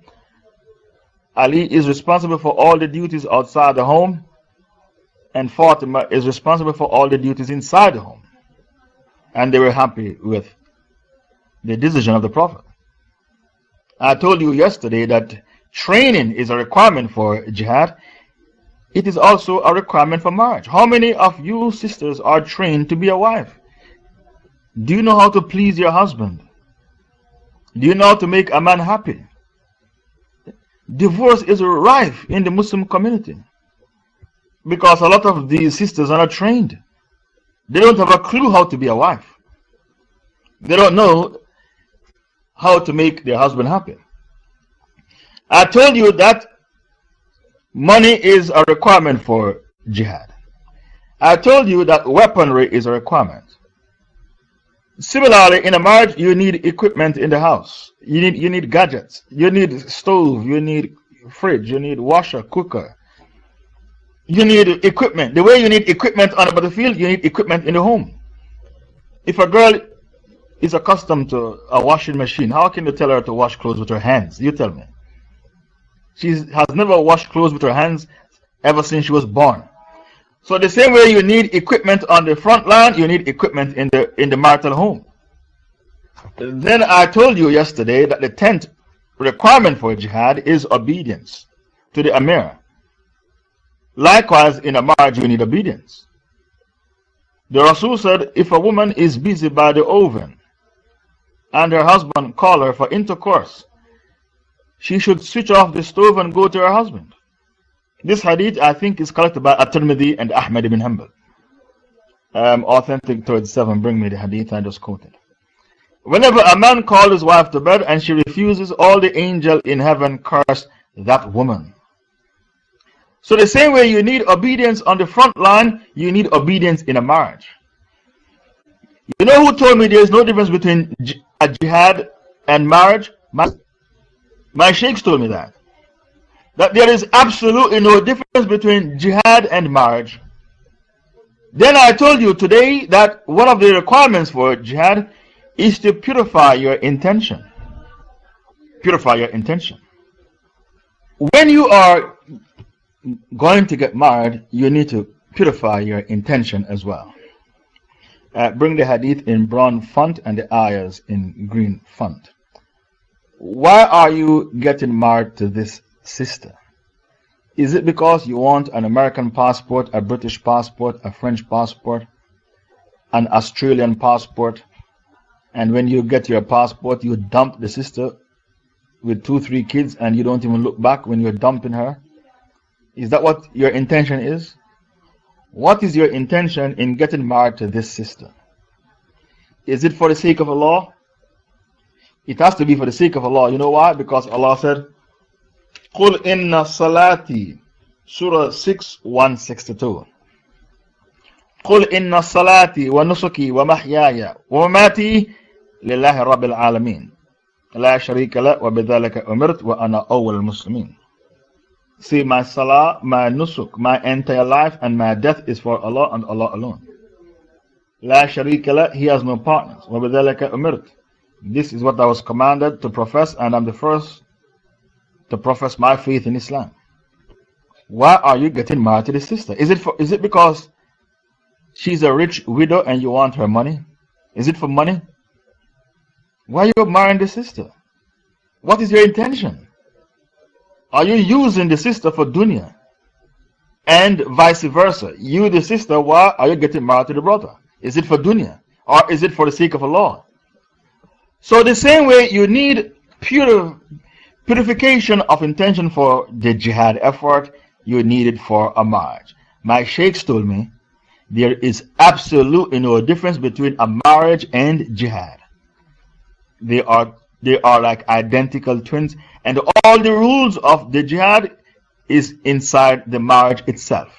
Ali is responsible for all the duties outside the home, and Fatima is responsible for all the duties inside the home. And they were happy with the decision of the Prophet. I told you yesterday that training is a requirement for jihad. It is also a requirement for marriage. How many of you sisters are trained to be a wife? Do you know how to please your husband? Do you know how to make a man happy? Divorce is rife in the Muslim community because a lot of these sisters are not trained. They don't have a clue how to be a wife. They don't know how to make their husband happy. I told you that money is a requirement for jihad. I told you that weaponry is a requirement. Similarly, in a marriage, you need equipment in the house. You need, you need gadgets. You need stove. You need fridge. You need washer, cooker. You need equipment. The way you need equipment on the battlefield, you need equipment in the home. If a girl is accustomed to a washing machine, how can you tell her to wash clothes with her hands? You tell me. She has never washed clothes with her hands ever since she was born. So, the same way you need equipment on the front line, you need equipment in the, in the marital home. Then I told you yesterday that the tenth requirement for jihad is obedience to the Amir. Likewise, in a marriage, you need obedience. The Rasul said, if a woman is busy by the oven and her husband call her for intercourse, she should switch off the stove and go to her husband. This hadith, I think, is collected by At-Tirmidhi and Ahmad ibn Hanbal. Um, authentic 37, bring me the hadith I just quoted. Whenever a man calls his wife to bed and she refuses, all the angel in heaven curse that woman. So, the same way you need obedience on the front line, you need obedience in a marriage. You know who told me there's no difference between a jihad and marriage? My, my sheikhs told me that. That there is absolutely no difference between jihad and marriage. Then I told you today that one of the requirements for jihad is to purify your intention. Purify your intention. When you are going to get married, you need to purify your intention as well. Uh, bring the hadith in brown font and the ayahs in green font. Why are you getting married to this sister? Is it because you want an American passport, a British passport, a French passport, an Australian passport, and when you get your passport, you dump the sister with two, three kids, and you don't even look back when you're dumping her? Is that what your intention is? What is your intention in getting married to this sister? Is it for the sake of Allah? It has to be for the sake of Allah. You know why? Because Allah said, قُلْ إِنَّ صَلَاتِي Surah 6, 162. قل إن صلاتي ونسكي ومحياي ومماتي لله رب العالمين لا شريك له وبذلك أمرت وأنا أول المسلمين See my salah, my nusuk, my entire life and my death is for Allah and Allah alone. لا شريك له, he has no partners. This is what I was commanded to profess and I'm the first to profess my faith in Islam. Why are you getting married to this sister? Is it, for, is it because she's a rich widow and you want her money? Is it for money? Why are you marrying the sister? What is your intention? Are you using the sister for dunya? And vice versa. You, the sister, why are you getting married to the brother? Is it for dunya? Or is it for the sake of Allah? So, the same way you need pure, purification of intention for the jihad effort, you need it for a marriage. My sheikhs told me there is absolutely no difference between a marriage and jihad. They are, they are like identical twins, and all the rules of the jihad is inside the marriage itself.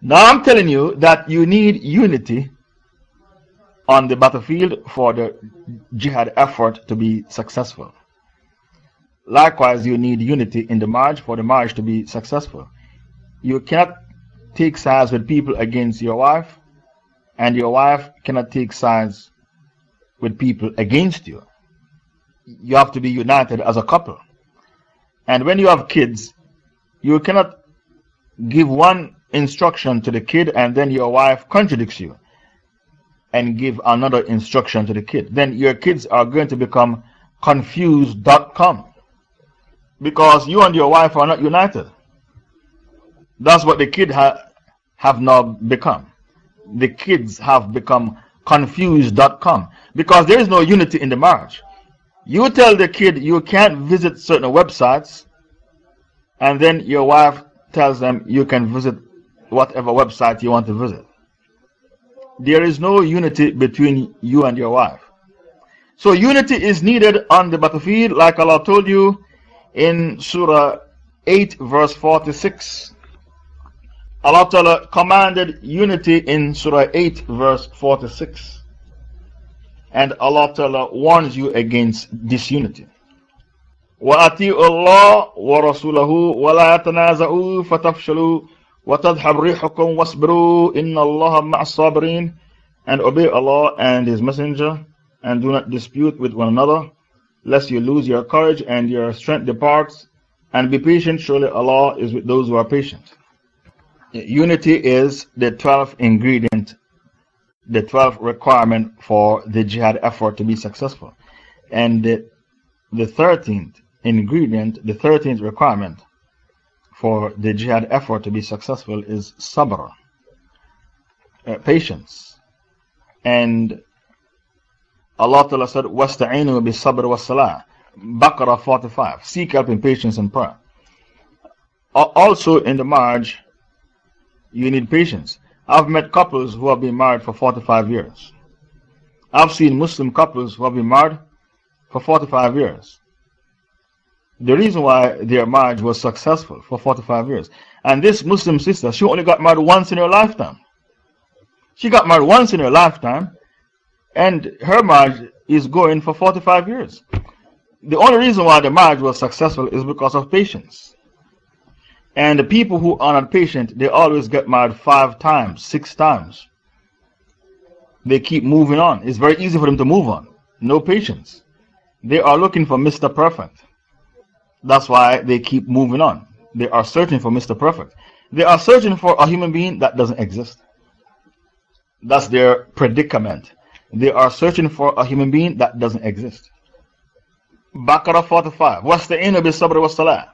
Now I'm telling you that you need unity on the battlefield for the jihad effort to be successful. Likewise, you need unity in the marriage for the marriage to be successful. You cannot take sides with people against your wife, and your wife cannot take sides with people against you. You have to be united as a couple. And when you have kids, you cannot give one instruction to the kid and then your wife contradicts you and give another instruction to the kid. Then your kids are going to become confused.com because you and your wife are not united. That's what the kids ha have now become. The kids have become confused.com because there is no unity in the marriage. You tell the kid you can't visit certain websites, and then your wife tells them you can visit whatever website you want to visit. There is no unity between you and your wife. So, unity is needed on the battlefield, like Allah told you in Surah 8, verse 46. Allah Ta'ala commanded unity in Surah 8, verse 46. And Allah Ta'ala warns you against disunity. وأطيعوا الله ورسوله ولا تنازعوا فتفشلوا وتذهب ريحكم واصبروا إن الله مع الصابرين and obey Allah and His Messenger and do not dispute with one another lest you lose your courage and your strength departs and be patient surely Allah is with those who are patient Unity is the 12th ingredient, the 12th requirement for the jihad effort to be successful. And the, the 13th ingredient, the 13th requirement for the jihad effort to be successful is sabr, uh, patience. And Allah Ta'ala said, Wasta'inu bi sabr wa salah. Baqarah 45. Seek help in patience and prayer. Also, in the marriage, you need patience. I've met couples who have been married for 45 years. I've seen Muslim couples who have been married for 45 years. The reason why their marriage was successful for 45 years. And this Muslim sister, she only got married once in her lifetime. She got married once in her lifetime and her marriage is going for 45 years. The only reason why the marriage was successful is because of patience. And the people who are not patient, they always get married five times, six times. They keep moving on. It's very easy for them to move on. No patience. They are looking for Mr. Perfect. That's why they keep moving on. They are searching for Mr. Perfect. They are searching for a human being that doesn't exist. That's their predicament. They are searching for a human being that doesn't exist. Baqarah 45. What's the end of sabr wa salah?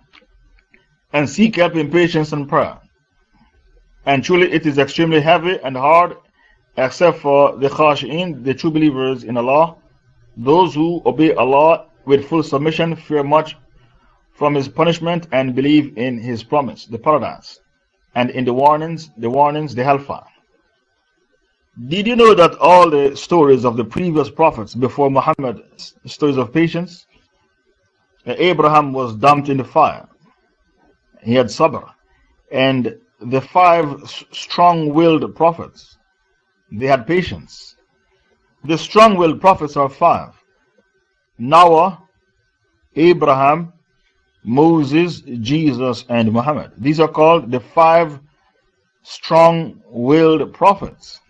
and seek help in patience and prayer. And truly it is extremely heavy and hard, except for the khashi'in, the true believers in Allah, Those who obey Allah with full submission fear much from His punishment and believe in His promise, the paradise, and in the warnings, the warnings, the hellfire. Did you know that all the stories of the previous prophets before Muhammad, stories of patience? Uh, Abraham was dumped in the fire. He had sabr. And the five strong willed prophets, they had patience. The strong willed prophets are five Noah, Abraham, Moses, Jesus, and Muhammad. These are called the five strong willed prophets.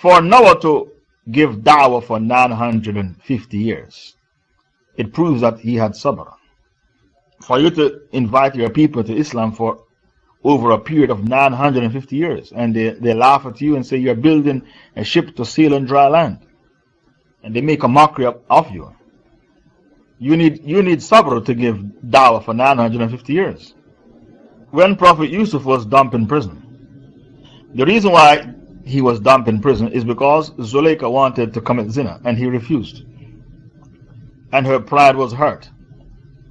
For Noah to give dawah for 950 years, it proves that he had sabr. For you to invite your people to Islam for over a period of 950 years, and they, they laugh at you and say you're building a ship to sail on dry land, and they make a mockery of, of you. You need, you need sabr to give dawah for 950 years. When Prophet Yusuf was dumped in prison, the reason why he was dumped in prison is because Zuleika wanted to commit zina and he refused. And her pride was hurt.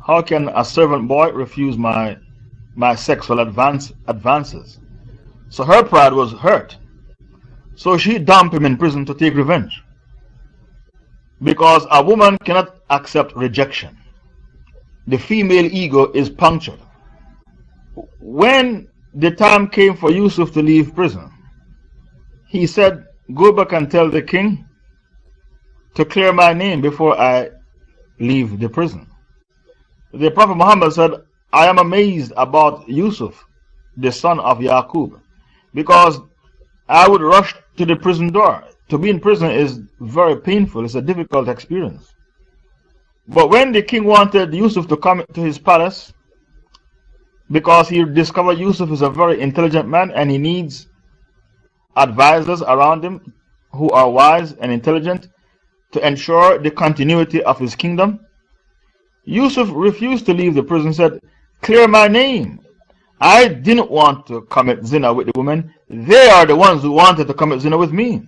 How can a servant boy refuse my, my sexual advance, advances? So her pride was hurt. So she dumped him in prison to take revenge. Because a woman cannot accept rejection. The female ego is punctured. When the time came for Yusuf to leave prison, he said, Go back and tell the king to clear my name before I leave the prison. The Prophet Muhammad said, I am amazed about Yusuf, the son of Yaqub, because I would rush to the prison door. To be in prison is very painful, it's a difficult experience. But when the king wanted Yusuf to come to his palace, because he discovered Yusuf is a very intelligent man and he needs advisors around him who are wise and intelligent to ensure the continuity of his kingdom. Yusuf refused to leave the prison, said, Clear my name. I didn't want to commit zina with the women. They are the ones who wanted to commit zina with me.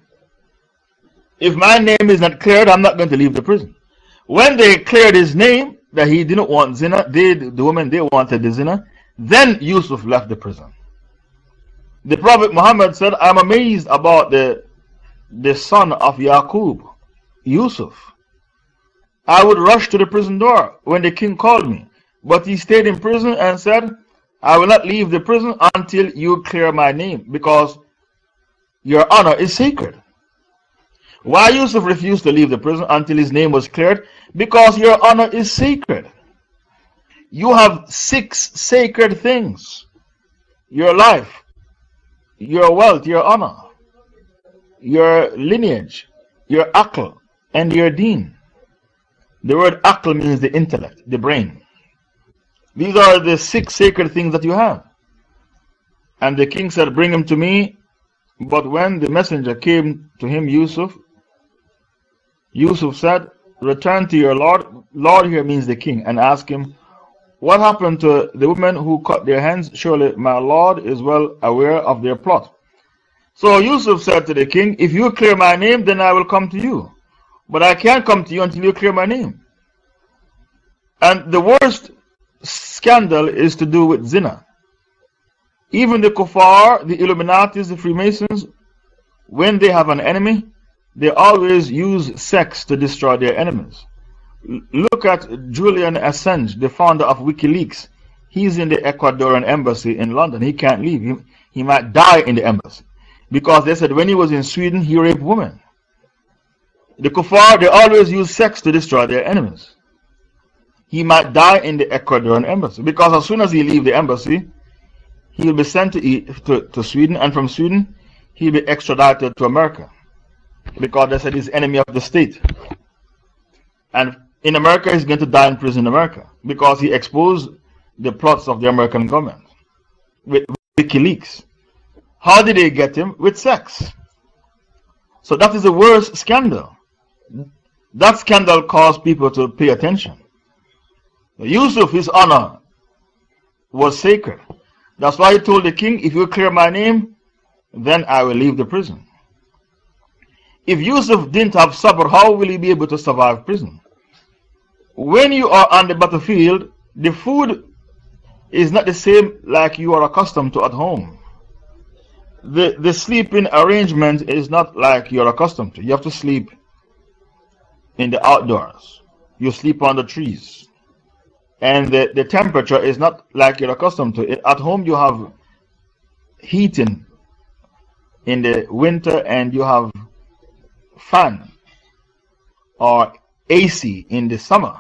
If my name is not cleared, I'm not going to leave the prison. When they cleared his name, that he didn't want zina, they, the women, they wanted the zina, then Yusuf left the prison. The Prophet Muhammad said, I'm amazed about the, the son of Yaqub, Yusuf. I would rush to the prison door when the king called me, but he stayed in prison and said, I will not leave the prison until you clear my name, because your honor is sacred. Why Yusuf refused to leave the prison until his name was cleared? Because your honor is sacred. You have six sacred things your life, your wealth, your honor, your lineage, your akal, and your deen. The word akal means the intellect, the brain. These are the six sacred things that you have. And the king said, Bring him to me. But when the messenger came to him, Yusuf, Yusuf said, Return to your Lord. Lord here means the king, and ask him, What happened to the women who cut their hands? Surely my Lord is well aware of their plot. So Yusuf said to the king, If you clear my name, then I will come to you. But I can't come to you until you clear my name. And the worst scandal is to do with zina. Even the kuffar, the Illuminatis, the Freemasons, when they have an enemy, they always use sex to destroy their enemies. Look at Julian Assange, the founder of WikiLeaks. He's in the Ecuadorian embassy in London. He can't leave. He, he might die in the embassy. Because they said when he was in Sweden, he raped women. The kuffar, they always use sex to destroy their enemies. He might die in the Ecuadorian embassy. Because as soon as he leaves the embassy, he'll be sent to, to, to Sweden, and from Sweden, he'll be extradited to America because they said he's enemy of the state. And in America, he's going to die in prison in America because he exposed the plots of the American government with WikiLeaks. How did they get him? With sex. So that is the worst scandal. That scandal caused people to pay attention. Yusuf, his honor, was sacred. That's why he told the king, If you clear my name, then I will leave the prison. If Yusuf didn't have sabr, how will he be able to survive prison? When you are on the battlefield, the food is not the same like you are accustomed to at home. The, the sleeping arrangement is not like you're accustomed to. You have to sleep in the outdoors, you sleep on the trees. And the, the temperature is not like you're accustomed to. At home, you have heating in the winter and you have fan or AC in the summer.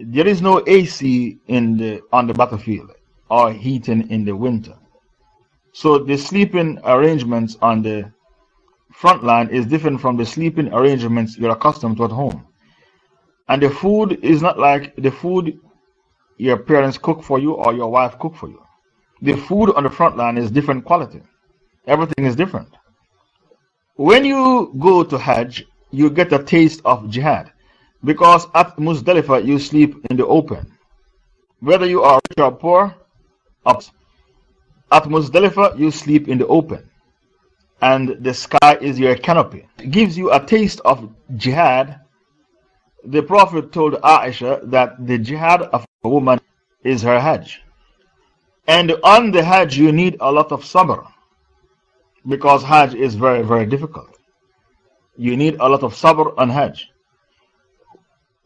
There is no AC in the, on the battlefield or heating in the winter. So the sleeping arrangements on the front line is different from the sleeping arrangements you're accustomed to at home. And the food is not like the food your parents cook for you or your wife cook for you. The food on the front line is different quality. Everything is different. When you go to Hajj, you get a taste of jihad because at Muzdalifah you sleep in the open. Whether you are rich or poor. At Muzdalifah you sleep in the open and the sky is your canopy. It gives you a taste of jihad. The Prophet told Aisha that the jihad of a woman is her Hajj. And on the Hajj you need a lot of sabr because Hajj is very, very difficult. You need a lot of sabr on Hajj.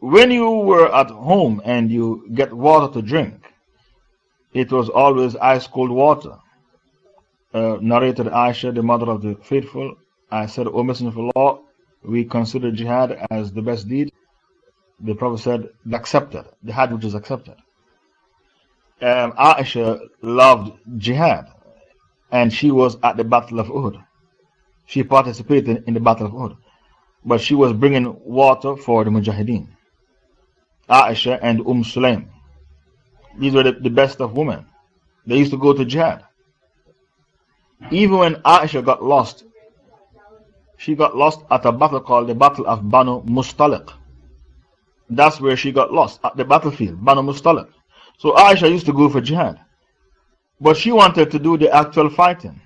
When you were at home and you get water to drink, it was always ice cold water. Uh, narrated Aisha, the mother of the faithful. I said, O Messenger of Allah, we consider jihad as the best deed. The Prophet said, accepted, the Hajj which is accepted. Um, Aisha loved jihad and she was at the Battle of Uhud. She participated in the Battle of Uhud, but she was bringing water for the Mujahideen. Aisha and Umm Sulaim. These were the, the best of women. They used to go to jihad. Even when Aisha got lost, she got lost at a battle called the Battle of Banu Mustaliq. That's where she got lost, at the battlefield, Banu Mustaliq. So Aisha used to go for jihad. But she wanted to do the actual fighting.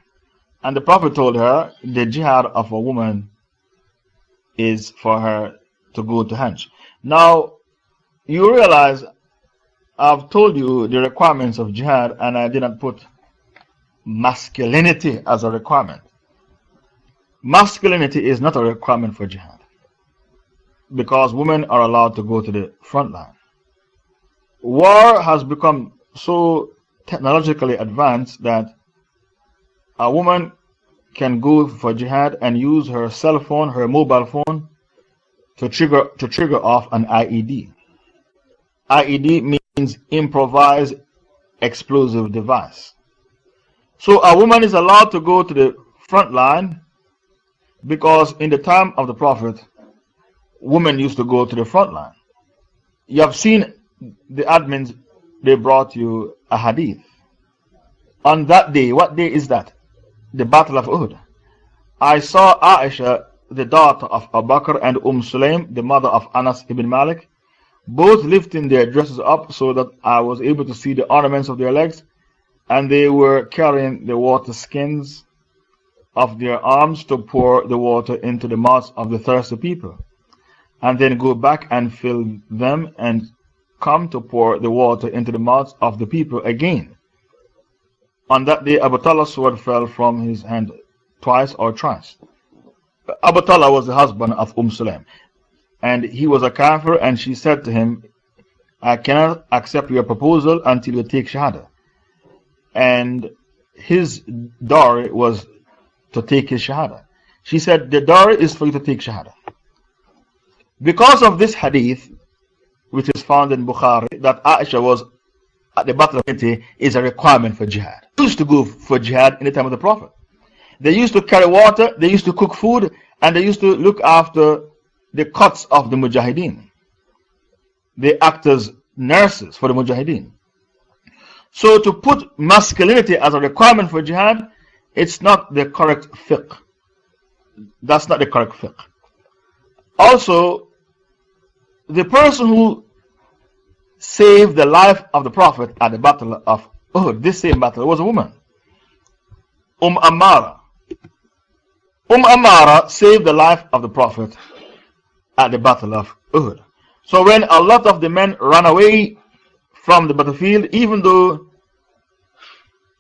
And the Prophet told her the jihad of a woman is for her to go to Hajj. Now, you realize I've told you the requirements of jihad and I didn't put masculinity as a requirement. Masculinity is not a requirement for jihad because women are allowed to go to the front line. War has become so technologically advanced that a woman can go for jihad and use her cell phone, her mobile phone, to trigger, to trigger off an IED. IED means improvised explosive device. So a woman is allowed to go to the front line because in the time of the Prophet, women used to go to the front line. You have seen the admins, they brought you a hadith. On that day, what day is that? The Battle of Uhud. I saw Aisha, the daughter of Abu Bakr, and Umm Sulaim, the mother of Anas ibn Malik, both lifting their dresses up so that I was able to see the ornaments of their legs and they were carrying the water skins of their arms to pour the water into the mouths of the thirsty people, and then go back and fill them and come to pour the water into the mouths of the people again. On that day, Abu Talha's sword fell from his hand twice or thrice. Abu was the husband of Umm Sulaim, and he was a kafir, and she said to him, I cannot accept your proposal until you take Shahada and his dowry was to take his Shahada. She said, The dowry is for you to take Shahada. Because of this hadith, which is found in Bukhari, that Aisha was at the Battle of Trinity is a requirement for jihad. They used to go for jihad in the time of the Prophet. They used to carry water, they used to cook food, and they used to look after the cuts of the Mujahideen. They act as nurses for the Mujahideen. So to put masculinity as a requirement for jihad, it's not the correct fiqh. That's not the correct fiqh. Also, the person who saved the life of the Prophet at the battle of Uhud, this same battle, was a woman. Umm Ammara. Umm Amara saved the life of the Prophet at the Battle of Uhud. So when a lot of the men ran away from the battlefield, even though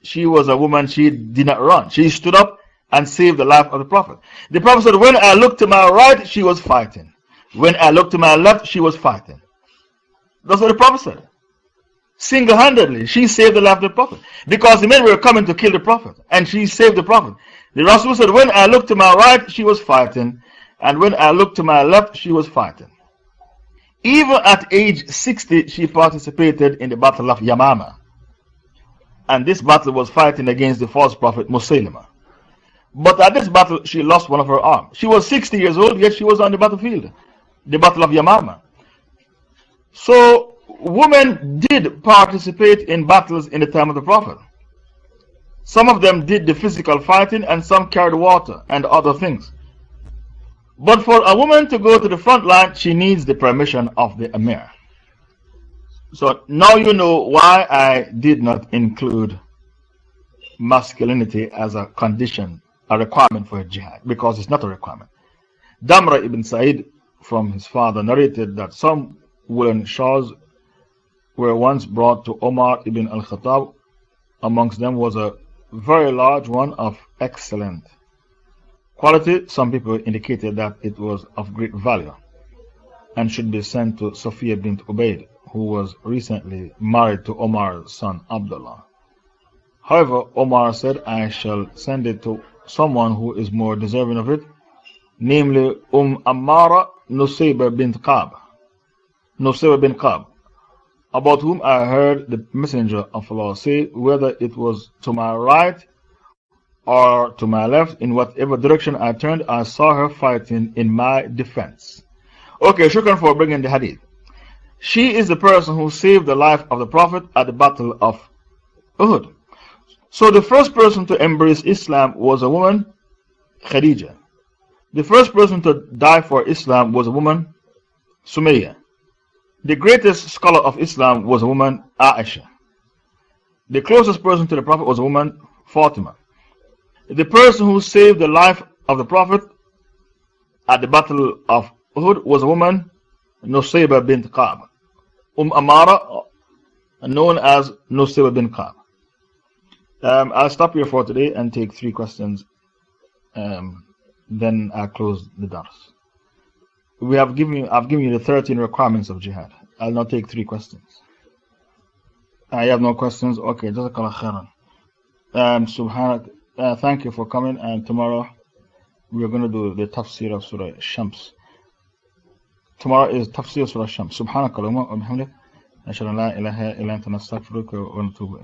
she was a woman, she did not run. She stood up and saved the life of the Prophet. The Prophet said, When I looked to my right, she was fighting. When I looked to my left, she was fighting. That's what the Prophet said. Single handedly, she saved the life of the Prophet. Because the men were coming to kill the Prophet, and she saved the Prophet. The Rasul said, When I looked to my right, she was fighting, and when I looked to my left, she was fighting. Even at age 60, she participated in the Battle of Yamama. And this battle was fighting against the false prophet Musaylima. But at this battle, she lost one of her arms. She was 60 years old, yet she was on the battlefield, the Battle of Yamama. So, women did participate in battles in the time of the Prophet. Some of them did the physical fighting, and some carried water and other things. But for a woman to go to the front line, she needs the permission of the Emir. So now you know why I did not include masculinity as a condition, a requirement for a jihad, because it's not a requirement. Damra ibn Sa'id, from his father, narrated that some woolen shawls were once brought to Omar ibn al Khattab. Amongst them was a very large one of excellent quality. Some people indicated that it was of great value and should be sent to Sophia bint Ubaid who was recently married to Omar's son Abdullah. However, Omar said, I shall send it to someone who is more deserving of it, namely Umm Ammara Nusayba bint Qab. Nusayba bin Qab, about whom I heard the Messenger of Allah say, whether it was to my right or to my left, in whatever direction I turned, I saw her fighting in my defense. Okay, shukran for bringing the hadith. She is the person who saved the life of the Prophet at the Battle of Uhud. So the first person to embrace Islam was a woman, Khadija. The first person to die for Islam was a woman, Sumayya. The greatest scholar of Islam was a woman, Aisha. The closest person to the Prophet was a woman, Fatima. The person who saved the life of the Prophet at the Battle of Uhud was a woman, Nusayba bint Qab. Umm Amara, known as Nusayba bin Qab. Um, I'll stop here for today and take three questions. Um, then I'll close the doors. We have given you, I've given you the 13 requirements of jihad. I'll now take three questions. I have no questions. Okay, Jazakallah khairan. Um, Subhanak, uh, thank you for coming. And tomorrow we are going to do the tafsir of Surah Shams. Tomorrow is tafsir of Surah Shams. Subhanakallahumma wa ilaha illa anta wa